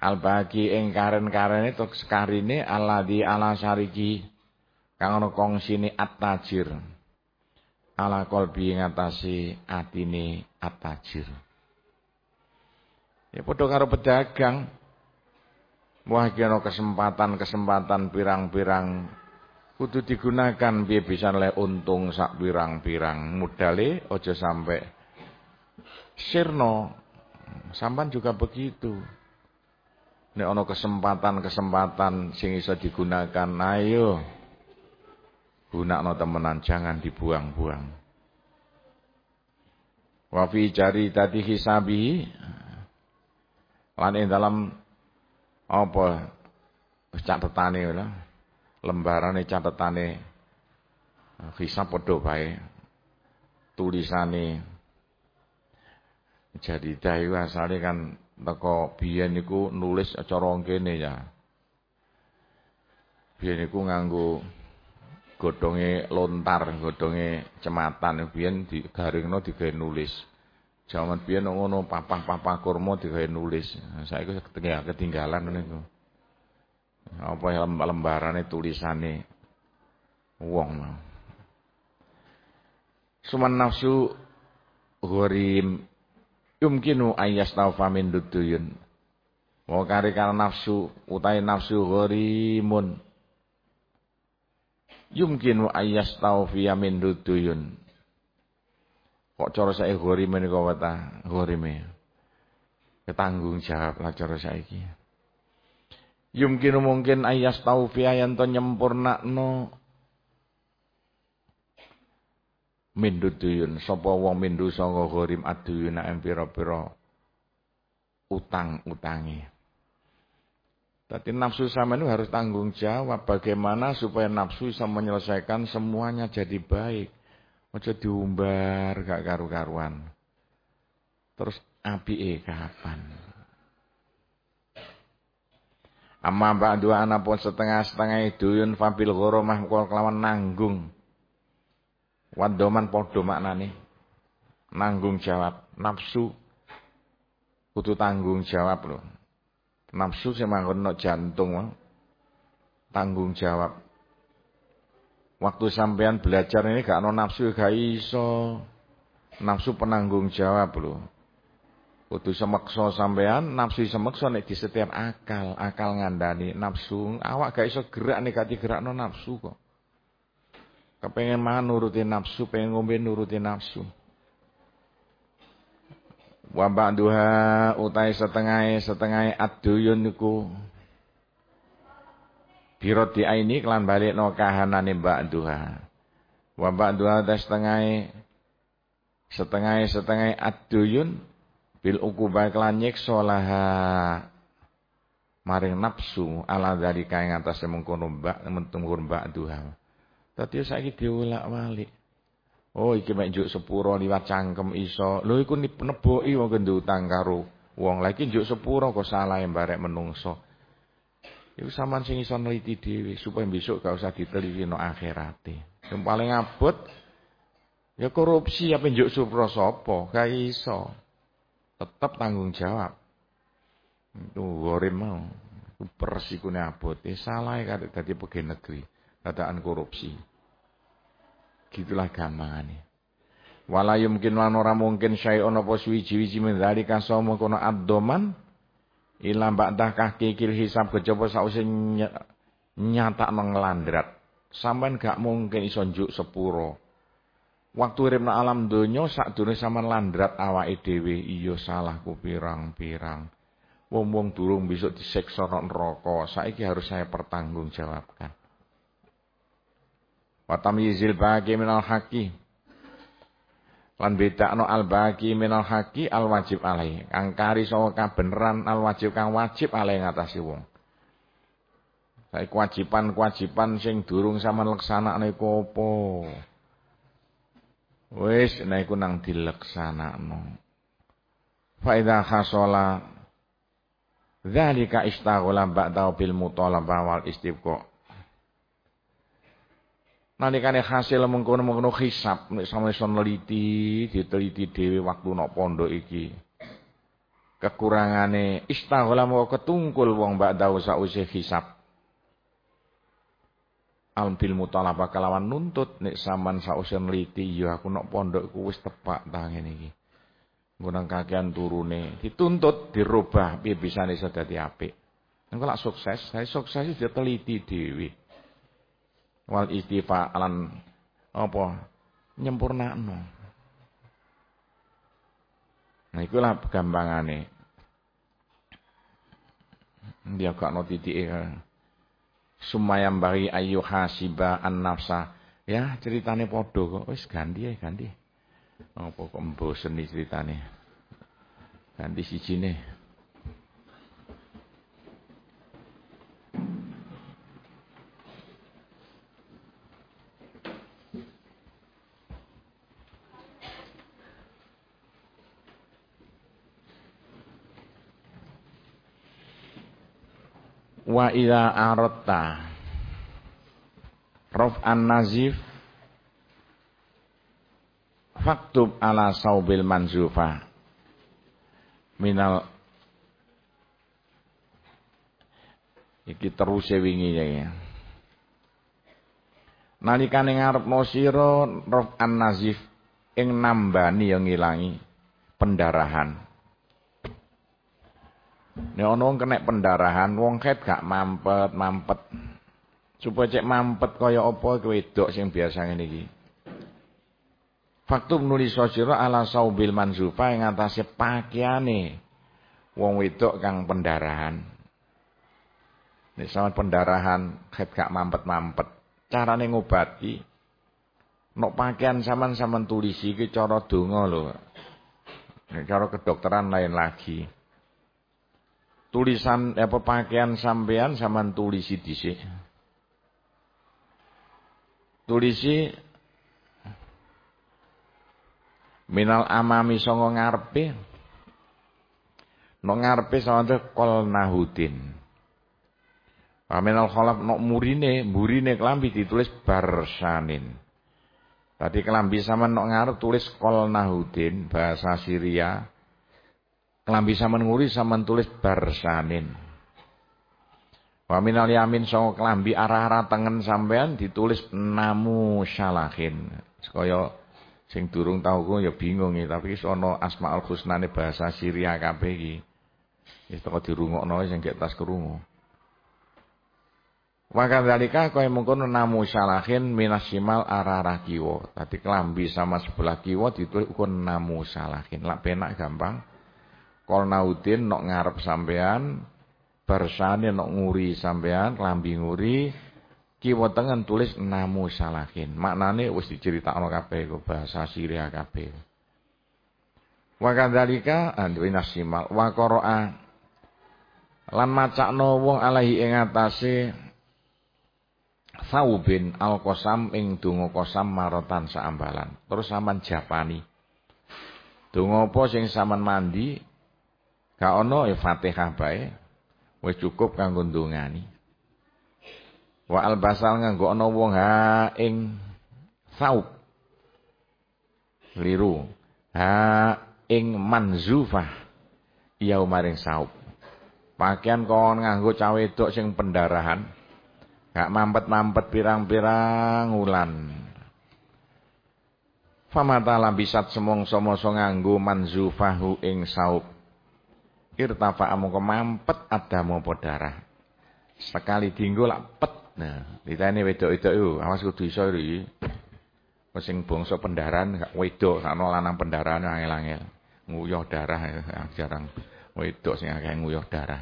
Albagi ing karen-karene tok sekarine alladzi ala syariki kang ana kongsine at-tajir ala kolbi ngatasi atine at-tajir. Ya padha karo pedagang. Wah kira kesempatan-kesempatan pirang-pirang kudu digunakan biar bisa le untung sak pirang-pirang. Modale aja sampai sirno. Sampan juga begitu. Nek ana kesempatan-kesempatan sing iso digunakan, ayo gunakno temenan jangan dibuang-buang. Wa fi jari tadi hisabi lan dalam apa? Catetane lho lembarane catetane hisab padha bae tulisane. Jadi dayu asale kan teko biyen niku nulis cara kene ya. Biyen niku nganggo godhonge lontar, godhonge cematan. Biyen digaringno digawe nulis. Jaman biyen ngono papah-papah kurma digawe nulis. Saiki ketinggalan niku. Apa ya lembarane tulisane wong mau. Suman nafsu gharim yumkinu ayas taufa min duduyun. Wa kari kana nafsu utai nafsu gharimun yumkinu ayas min duduyun. Kok cara saya ghorime nika wata ghorime. Ketanggung jawab lah cara saiki. Yumkinu mungkin ayas taufiya yen to nyempurnakno min duduyun sapa wong mindu sanga ghorim aduyun ing pira-pira utang-utange. Tapi nafsu sama itu harus tanggung jawab bagaimana supaya nafsu bisa menyelesaikan semuanya jadi baik. Ojo diumbar gak karu-karuan. Terus api kapan? Amma ba'du ana pun setengah-setengah yun fabil ghoromah kelawan nanggung. Wadoman podo maknane. Nanggung jawab. Nafsu kudu tanggung jawab loh. Nafsu sing manggon jantung tanggung jawab. Waktu sampean belajar ini gak ono nafsu gak iso. Nafsu penanggung jawab lho. Kudu semakso sampean, nafsu semakso nek di setiap akal, akal ngandani nafsu, awak gak iso gerak nek gak digerakno nafsu kok. Kepengen mangan nurutin nafsu, pengen ngombe nurutin nafsu. Wa ba'duha utai setengah setengah aduyun niku biroti aini kelan balik no kahanane ba'duha. Wa ba'duha utai setengah setengah setengah aduyun bil ukubah kelan nyiksa laha maring nafsu ala dari kain atas mengkono mbak mengkono ba'duha. Tadi saiki diulak-walik. Oh iki mek njuk sepuro liwat cangkem iso. Lho iku neboki wong kendutang karo wong lagi njuk sepuro kok salah barek menungso. Iku sampean sing iso neliti dhewe supaya besok gak usah diteliti no akhirate. Yang paling abot ya korupsi apa njuk sepuro sapa? Gak iso. Tetap tanggung jawab. Itu gorem mau. Persikune abot. Eh salah ya dadi pegawai negeri. Dadaan korupsi. Gitulah gampangane. Wala yumkin lan ora mungkin syai'un apa suwiji-wiji min dzalika sama kono abdoman ila ba'dah kahkikil hisab kejaba sause nyata nglandrat. Sampeyan gak mungkin iso njuk sepuro. Waktu urip alam donya sakdurunge sampean landrat awake dhewe iya salahku pirang-pirang. Wong-wong durung besok disiksa neraka, saiki harus saya pertanggungjawabkan. wa tamyizil baqi minal haqi lan bedakno al baqi minal haqi al wajib alai kang kari kabeneran al wajib kang wajib alai ngatasi wong Saiki kewajiban-kewajiban sing durung sampean leksanakne iku apa? Wis nek iku nang dileksanakno. Fa idza hasala dzalika istaghala ba'da bil mutalabah wal istibqa. Nalikane hasil mengkono-mengkono hisab nek sampe iso neliti, diteliti dhewe waktu nok pondok iki. Kekurangane istaghala mau ketungkul wong mbak dau sause hisab. Al bil mutalabah nuntut nek sampean sause neliti ya aku nok pondok iku wis tepak ta ngene iki. Nggunang kakean turune, dituntut dirubah piye bisa iso dadi apik. Engko lak sukses, saya sukses itu teliti dhewe. Wal istifa alan apa nyempurnakno. Nah ikulah gampangane. Dia gak no titike. Sumayam bagi ayu hasiba an nafsa. Ya ceritane podo kok. Wis ganti ya ganti. Apa kok bosen nih ceritane. Ganti sijine. Wa idza aratta an nazif faktub ala saubil manzufa. Minal. Iki terus wingi ya nalikane ngarepno sira an nazif ing nambani yang ngilangi pendarahan Nek ana wong kena pendarahan, wong ket gak mampet, mampet. Supaya cek mampet kaya apa wedok sing biasa ngene iki. Faktum nulis sira ala saubil manzufa ing atase pakaiane wong wedok kang pendarahan. Nek sama pendarahan ket gak mampet-mampet, carane ngobati nok pakaian sampean-sampean tulisi iki cara donga lho. Nek cara kedokteran lain lagi. Tulisan apa pakaian sampean sampean tulisi dhisik. tulisi minal amami songo ngarepe no ngarepe sawante kol nahudin Paminal kholaf no murine, murine kelambi ditulis barsanin. Tadi kelambi sama no ngarep tulis kol nahudin, bahasa Syria. Kelambi sama nguri sama tulis barsanin. Wa minal yamin songo kelambi arah-arah tengen sampean ditulis namu syalahin. Sekaya sing durung tau ku ya bingung ya, tapi sono asmaul husnane bahasa Syria kabeh iki. Wis teko dirungokno sing gek tas krungu. Wa kadzalika kaya mungkon namu syalahin minasimal arah-arah kiwa. Tadi kelambi sama sebelah kiwa ditulis ukur namu syalahin. Lak penak gampang. Kol naudin nok ngarep sampean barsane nok nguri sampean lambi nguri kiwa tengen tulis namu salahin maknane wis diceritakno kabeh kok bahasa Syria kabeh. Wa kadzalika andina simal wa qira'a lan macakno wong alaihi ing atase saubin al-qasam ing donga qasam marotan saambalan terus sampean japani. Donga apa sing sampean mandi gak ono ya Fatihah bae Wis cukup kanggo ndongani. Wa albasal nganggo ana wong ha ing saub. Liru. Ha ing manzufah. Iya maring saub. Pakaian kon nganggo cawe wedok sing pendarahan. Gak mampet-mampet pirang-pirang wulan. Famata lambisat semong somo-so nganggo manzufahu ing saub irtafa amangka mampet adamu apa darah. Sekali dinggo lak pet. Nah, ditane wedok-wedok iku awas kudu iso iki. Sing bangsa pendaran gak wedok, sakno lanang pendaran angel-angel. Darah jarang wedok sing akeh nguyuh darah.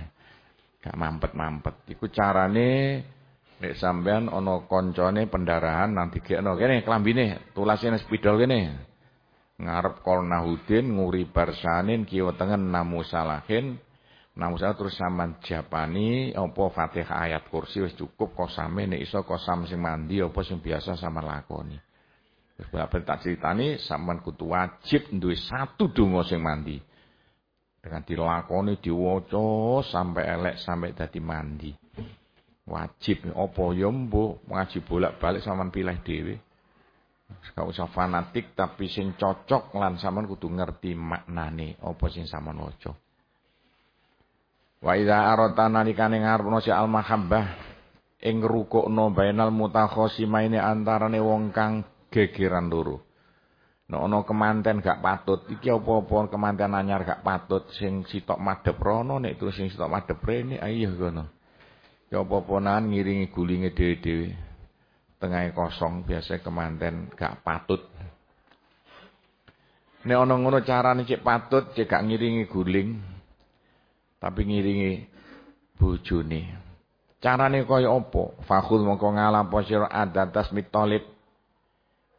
Gak mampet-mampet. Iku carane nek sampean ana kancane pendarahan nang digekno kene klambine, tulasane spidol kene ngarep Kolnahudin nguri barsanin kiwa tengen namu salahin. Namu salah terus saman japani apa Fatihah ayat kursi wis cukup kosame nek iso kosam sing mandi apa sing biasa sama lakoni. Wis bapak tak critani sampean kudu wajib duwe satu donga sing mandi. Dengan dilakoni diwaca sampai elek sampai dadi mandi. Wajib apa ya mbok? Ngaji bolak-balik sampean pilih dhewe Gak usah fanatik tapi sing cocok lan sampean kudu ngerti maknane apa sing sampean waca. Wa idza arata nalikane ngarepno si al mahabbah ing rukukno bainal mutakhasimaini antarane wong kang gegeran loro. Nek ana kemanten gak patut, iki apa-apa kemanten anyar gak patut sing sitok madhep rono nek terus sing sitok madhep rene ayo ngono. Ya apa-apa ngiringi gulinge dhewe-dhewe. Tengah kosong biasa kemanten gak patut. Nek ana ngono carane cek patut cek gak ngiringi guling. Tapi ngiringi bojone. Carane kaya apa? Fakhul mongko ngalapo sira adatas mitolib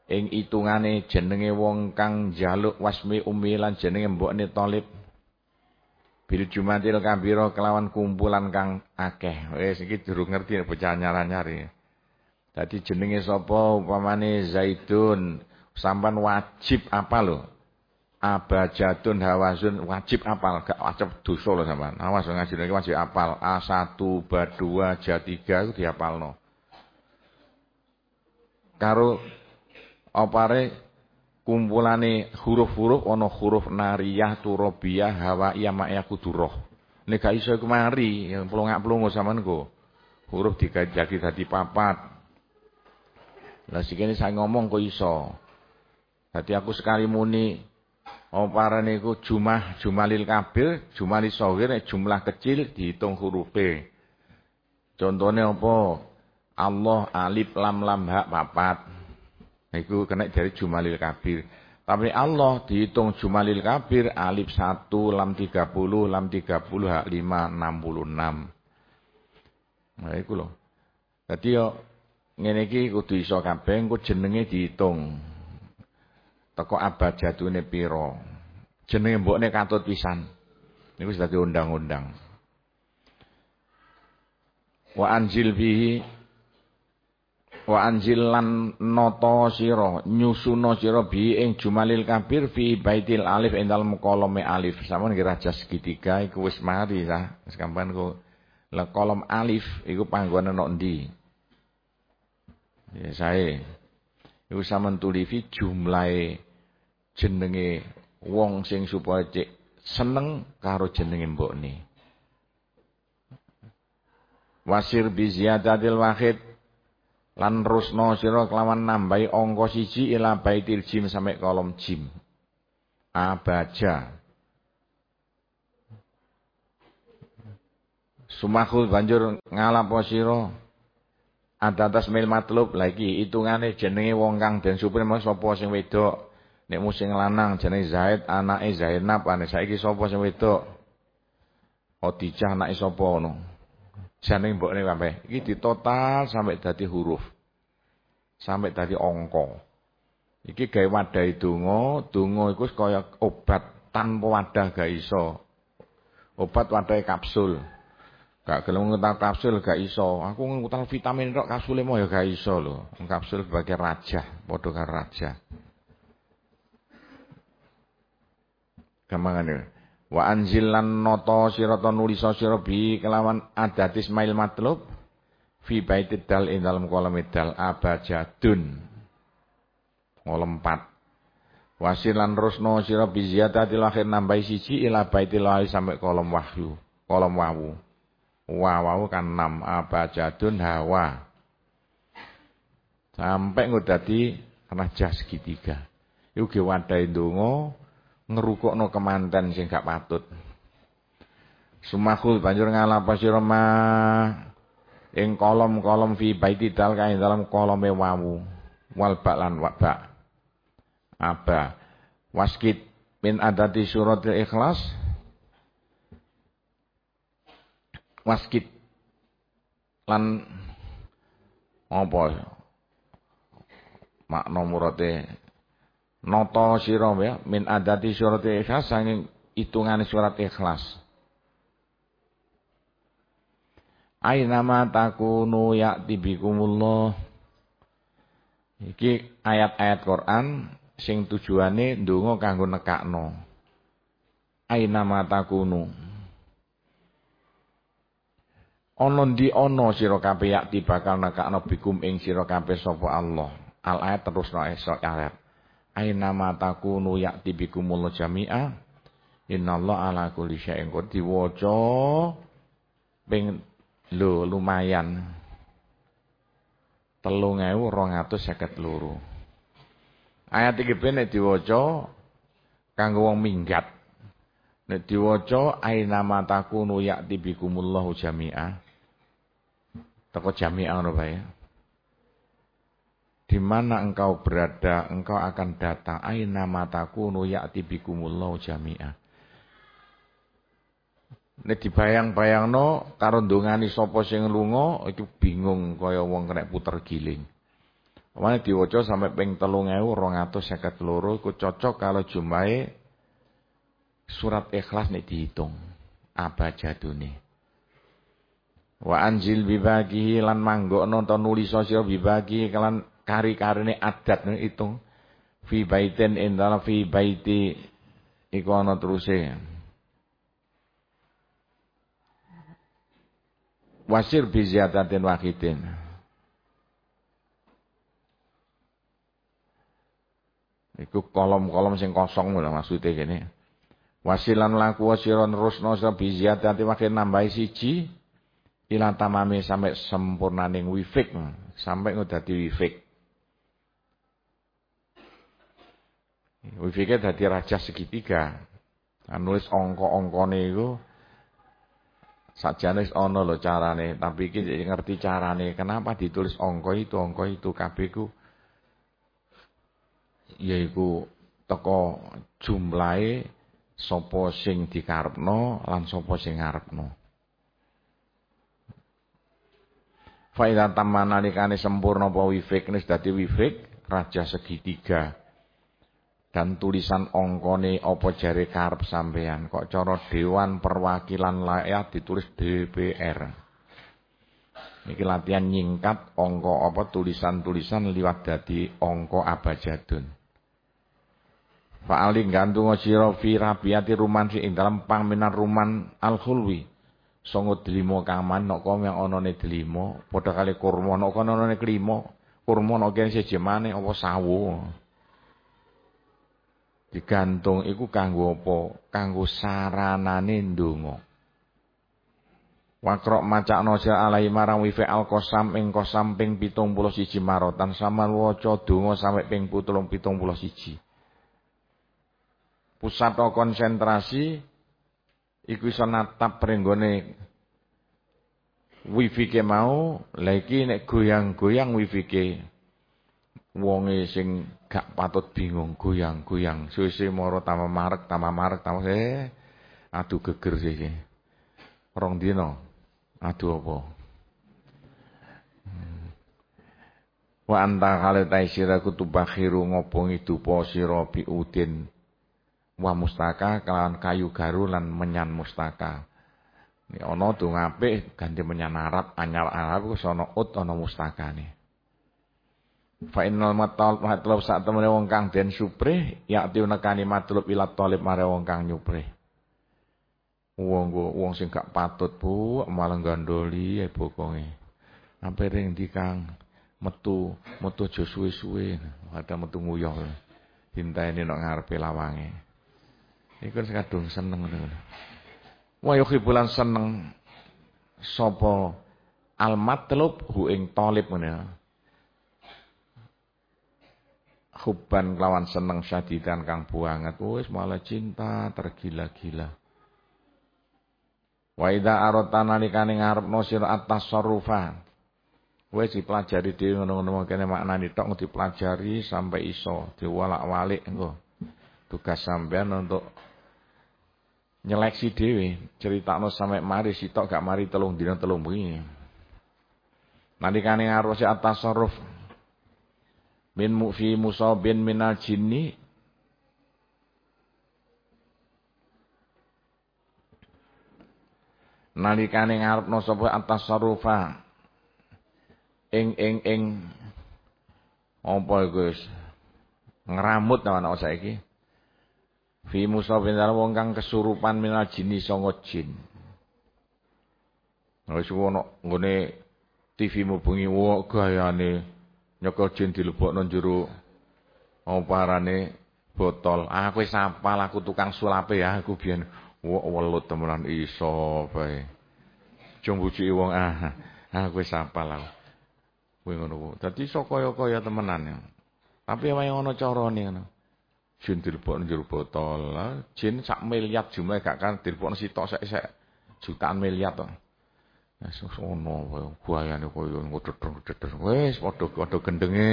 ing itungane jenenge wong kang jaluk wasmi ummi lan jenenge mbokne Thalib bil jumatil kabira kelawan kumpulan kang akeh wis iki durung ngerti bocah nyara-nyari dadi jenenge sapa? Upamane Zaidun. Sampan wajib apa lho. Abajatun hawazun wajib apal. Gak wajib dosa lho sampean. Awas ngaji lagi wajib apal. A1 B2 J3 itu diapalno. Karo opare kumpulane huruf-huruf ana huruf nariyah turabiyah hawaiyah ma'iyah kudu roh. Nek gak iso iku mari. Ya plongak-plongo sampean go huruf digajaki dadi papat lah sikene saya ngomong kok iso dadi aku sekali muni opare niku jumah jumalil kabir jumalil shagir jumlah kecil dihitung hurufe contohnya apa Allah alif lam lam hak papat Iku kena dari Jumalil Kabir. Tapi Allah dihitung Jumalil Kabir alif 1 lam 30 lam 30 hak 5 66. Nah iku lho. Dadi yo ngene iki kudu iso kabeh engko jenenge dihitung. Teko abjadune pira. Jenenge mbokne katut pisan. Niku dadi undang-undang. Wa anjil bihi wa anzil lan nata sira nyusuna sira bi ing jumalil kabir fi baitil alif ing dalem kolome alif sampun nggih raja segitiga iku wis mari sah wis kampan ku le kolom alif iku panggonan nok ndi ya sae. Iku sampean tulifi jumlahe jenenge wong sing supaya cek seneng karo jenenge mbokne. Wasir bi ziyadatil wahid lan rusno sira kelawan nambahi angka siji ila baitil jim sampai kolom jim. Abaja. Sumakul banjur ngalapo sira atas mil matlub lagi hitungane jenenge wong kang den supreme sapa sing wedok nek musim lanang jenenge Zaid anake Zainab ane saiki sapa sing wedok Odijah anake sapa ngono Jane mbokne kabeh. Iki ditotal sampai dadi huruf. Sampai dadi angka. Iki gawe wadahi donga, donga iku kaya obat tanpa wadah gak iso. Obat wadahe kapsul. Gak gelem ngutal kapsul gak iso. Aku ngutal vitamin tok kapsule mau ya gak iso lho. Kapsul sebagai raja, padha karo raja. Gampangane wa anzilan noto sirata nulisa sira bi kelawan adat Ismail matlub fi baitid dal ing dalem kolom dal abajadun 4 wasilan rusno sira bi ziyadatil akhir nambahi siji ila baitil sampai kolom wahyu kolom wawu wawu kan 6 abajadun hawa sampai ngudati raja segitiga iku ge wadahe ndonga ngerukukno kemanten sing gak patut. Sumakul banjur ngalapa sira ing kolom-kolom fi baiti dal kae dalam kolome wawu wal lan wa ba. Aba waskit min adati suratil ikhlas waskit lan apa makna murate Noto sira ya min adati surat ikhlas saking hitungane surat ikhlas. Aina ma takunu ya'ti bikumullah. Iki ayat-ayat Quran sing tujuane ndonga kanggo nekakno. Aina ma takunu. Ana ndi ana sira kabeh yakti bakal nekakno bikum ing sira kabeh sapa Allah. Al ayat terusno esok ayat aina matakunu yakti bikumul jami'a innallaha ala kulli syai'in qadir diwaca ping lho lumayan 3252 Ayat iki ben diwaca kanggo wong minggat. Nek diwaca aina matakunu ya'ti bikumullahu jami'a. Teko jami'a ngono bae. Di mana engkau berada, engkau akan datang. Aina matakunu ya'ti bikumullahu jami'a. Nek dibayang-bayangno karo ndongani sapa sing lunga itu bingung kaya wong kena puter giling. Mane diwaca sampai ping 3253 iku cocok kalau jumahe surat ikhlas nek dihitung abajadune. Wa anjil bibagi lan manggokno to nulis sira bibagi kelan kari-karine adat hitung fi baitin indala fi baiti iku teruse. wasir bi ziyadatin wahidin. Iku kolom-kolom sing kosong lho maksude kene. Wasilan laku wasiron rusno sa bi ziyadatin wahidin nambahi siji ila tamami sampai sempurnaning wifik sampai ngedadi wifik Wifiknya dadi raja segitiga. Nulis ongko-ongkone iku Sajane ana lho carane, tapi iki ngerti carane. Kenapa ditulis angka itu, angka itu kabeh ku yaiku teko jumlahe sapa sing dikarepno lan sapa sing ngarepno. Faida tamana nalikane sempurna apa wifik nis dadi wifik raja segitiga. Dan tulisan ongkone opo jari karep sampean kok cara dewan perwakilan rakyat ditulis DPR niki latihan nyingkat ongko apa tulisan-tulisan liwat dadi ongko abajadun. Fa'ali gantung sira fi rabiati ruman fi ing dalam pangminan ruman al khulwi songo delimo kaman nok kom yang onone delimo padha kali kurma nok kono onone klimo kurma nok kene sejemane apa sawu digantung iku kanggo apa? Kanggo saranane ndonga. Wakrok macakno sira alai marang wifi al-qasam ing qasam ping 71 marotan sama waca donga sampe ping 71. Pusat konsentrasi iku iso natap prenggone wifi ke mau, lagi nek goyang-goyang wifi ke wonge sing gak patut bingung goyang-goyang. Suwe moro tambah marek tambah marek tambah eh aduh geger sih rong dino aduh apa? Wa anta kale ta sira kutu bakhiru ngopongi dupa sira bi udin wa mustaka kelawan kayu garu lan menyan mustaka ini ana donga apik ganti menyan Arab anyar Arab ku sono ut ana mustakane Fa innal matal matlub sak temene wong kang den suprih yakti nekani matlub ila talib mare wong kang nyuprih. Wong wong sing gak patut Bu malah gandoli ya bokonge. Sampai ring di kang metu metu aja suwe-suwe, ada metu nguyah. Hinteni nek ngarepe lawange. Iku kadung seneng ngono. Wa yuhibulan seneng sapa al matlub hu ing talib ngono hubban kelawan seneng syadidan kang buanget wis malah cinta tergila-gila. Wa idza arata nalikane ngarepno sira at-tasarrufa wis dipelajari dhewe ngono-ngono kene maknane tok dipelajari sampai iso diwalak-walik engko tugas sampean untuk nyeleksi dhewe critakno sampai mari sitok gak mari telung dina telung bengi. Nalikane ngarep si at-tasarruf min mufi musabin minal jinni. Nalikane ngarepno sapa atasarrufa ing ing ing. Apa iku ngramut ana saiki fi musabin wong kang kesurupan minal jinni sanga jin wis ono nggone TV mu bengi wae gayane nyekel jin dilebokno jero oparane botol. Ah kowe sapal aku tukang sulape ya aku biyen welut temenan iso bae. Jumbuci wong ah. Ah kowe sapal aku. Kowe ngono. Dadi iso kaya-kaya temenan. Tapi wae ana carane ngono. Jin dilebokno njero botol. Jin sak miliar jumlah gak kan dilebokno sitok sak jutaan miliar to. Ngono wae buayane koyo ngededer-ngededer. Wis padha-padha gendenge.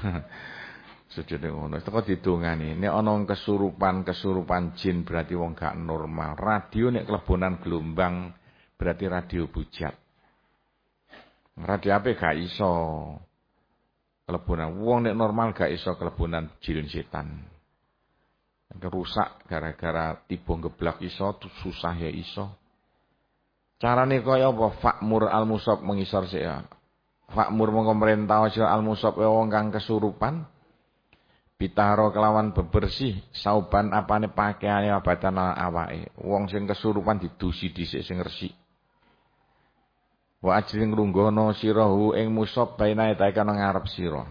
Sejene ngono. Teko didongani. Nek ana kesurupan-kesurupan jin berarti wong gak normal. Radio nek kelebonan gelombang berarti radio bujat. Radio apa gak iso kelebonan. Wong nek normal gak iso kelebonan jin setan. Rusak gara-gara tiba geblak iso, susah ya iso. Carane kaya apa? Fakmur al-musab mengisor sik ya. Fakmur mongko merintah al-musab wong kang kesurupan Bitaro kelawan bebersih sauban apane pakaiane abatan awake. Wong sing kesurupan didusi dhisik sing resik. Wa ajring ngrunggono sirahu ing musab baina etaika nang ngarep sira.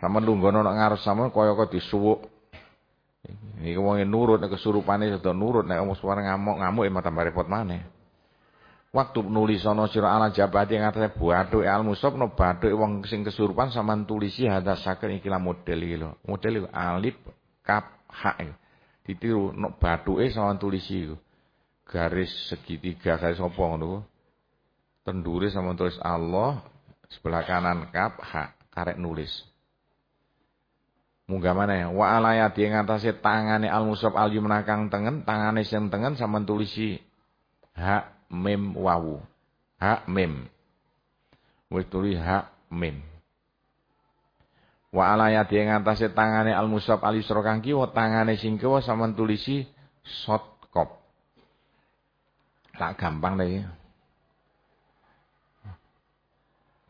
Sama lunggono nang ngarep sama kaya kok disuwuk. Iki wong nurut nek kesurupane sedo nurut nek wong suara ngamuk-ngamuk ya tambah repot maneh. Waktu nulis ana sira ala jabati ngatasi bathuke al musab no bathuke wong sing kesurupan sampean tulisi hadza saken iki model iki lho. Model alif kaf ha. Ditiru no bathuke sampean tulisi iku. Garis segitiga garis apa ngono. Tendure sampean tulis Allah sebelah kanan kaf ha karek nulis. Munggah mana ya? Wa alayati ngatasi tangane al musab al yumna kang tengen, tangane sing tengen sampean tulisi hak mim wawu. Ha mim. Wis tulis ha mim. Wa ala yadi ing atase tangane al musab al yusra kang kiwa tangane sing kiwa sampean tulisi shot kop. Tak gampang deh.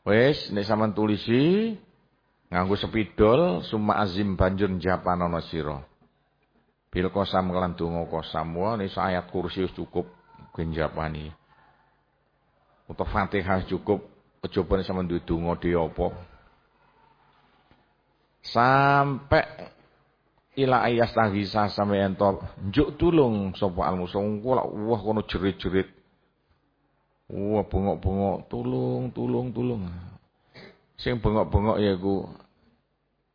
Wes nek sampean tulisi nganggo spidol summa azim banjur japanono sira. Bil kosam kelan donga kosam wa ayat kursi cukup genjapani. Utawa Fatihah cukup kejaba sama duwe donga dhewe. Sampai ila ayas tahisa sampe ento njuk tulung sapa almusong kula wah kono jerit-jerit. Wah bengok-bengok tulung tulung tulung. Sing bengok-bengok ya ku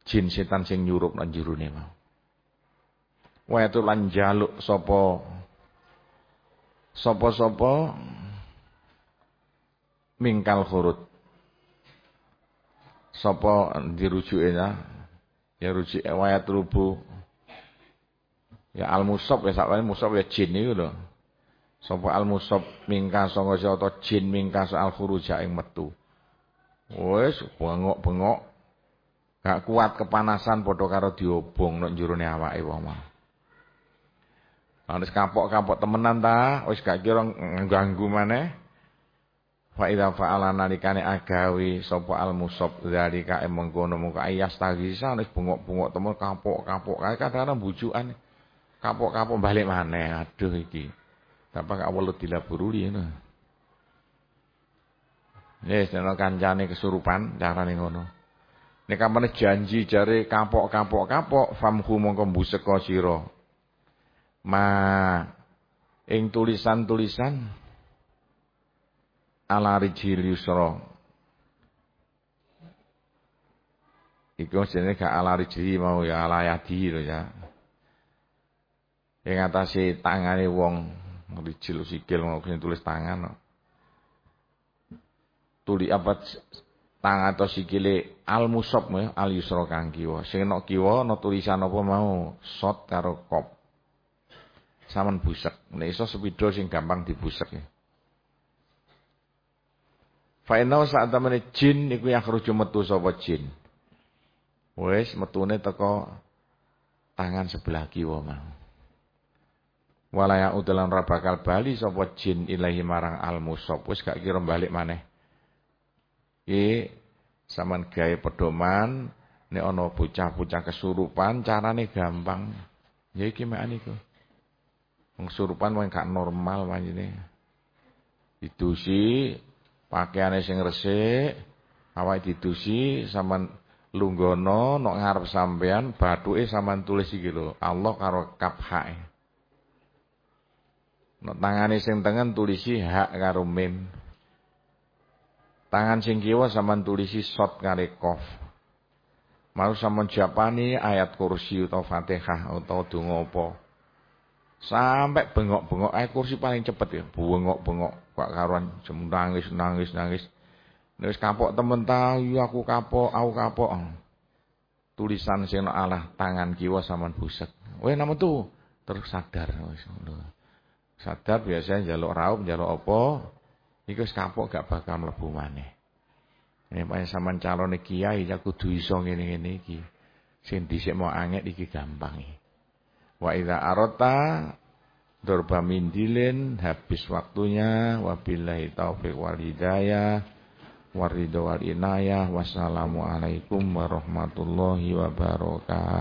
jin setan sing nyurup nang jerone mau. Wah itu lan jaluk sapa Sopo-sopo mingkal khurut. Sopo dirujuke ya. Ya rujuk wayat rubu. Ya al-musab ya sakwane musab ya jin niku lho. Sapa al-musab mingka sanga sata jin mingka al-khuruja ing metu. Wis bengok-bengok gak kuat kepanasan padha karo diobong nek njurone awake wong mau. Wis kapok-kapok temenan ta, wis gak kira ngganggu maneh. Fa idza fa'ala nalikane agawi sapa al musab zalika mengkono mengko ayas tagisa wis bungok-bungok temen kapok-kapok kae kadang bujukan. Kapok-kapok balik maneh. Aduh iki. Apa gak welut dilaburuli ngono. Yes, nek kancane kesurupan carane ngono. Nek kampane janji jare kapok-kapok-kapok famhu mongko mbuseka sira ma ing tulisan-tulisan ala rijil yusra iku jenenge gak ala rijli mau ya ala yadi lho ya ing atase tangane wong rijil sikil mau tulis tangan tuli apa tangan atau sikile al musab ya al yusra kang kiwa sing nek kiwa ana tulisan apa mau sot karo kop Saman busek. Nek iso sepidol sing gampang dibusek ya. Fa inna saat temene jin iku kerucu metu sapa jin. Wes metune teko tangan sebelah kiwa mau. Walaya udalan ra bakal bali sapa jin ilahi marang al musab wis gak kira balik maneh. Iki saman gawe pedoman nek ana bocah-bocah kesurupan carane gampang. Ya iki mek niku. Wong surupan wong gak normal panjene. Didusi pakaiane sing resik, awake didusi sampean lunggono nok ngarep sampean bathuke sampean tulis iki lho, Allah karo kap hae. Nok tangane sing tengen tulisi hak karo mim. Tangan sing kiwa sampean tulisi shot kali kof. Mau sampean japani ayat kursi atau Fatihah atau donga apa. Sampai bengok-bengok ayat kursi paling cepet ya, bengok-bengok kok karuan nangis nangis nangis. Wis kapok temen ta, iya aku kapok, aku kapok. Tulisan sing Allah tangan kiwa sampean buset. Weh nama tuh terus sadar Sadar biasanya jaluk raup, jaluk apa, Iku wis kapok gak bakal mlebu maneh. Nek sampean calon kiai ya kudu iso ngene-ngene iki. Sing dhisik mau anget iki gampang. Wa idza arata durba mindilin habis waktunya wabillahi taufik wal hidayah waridho wal inayah wassalamualaikum warahmatullahi wabarakatuh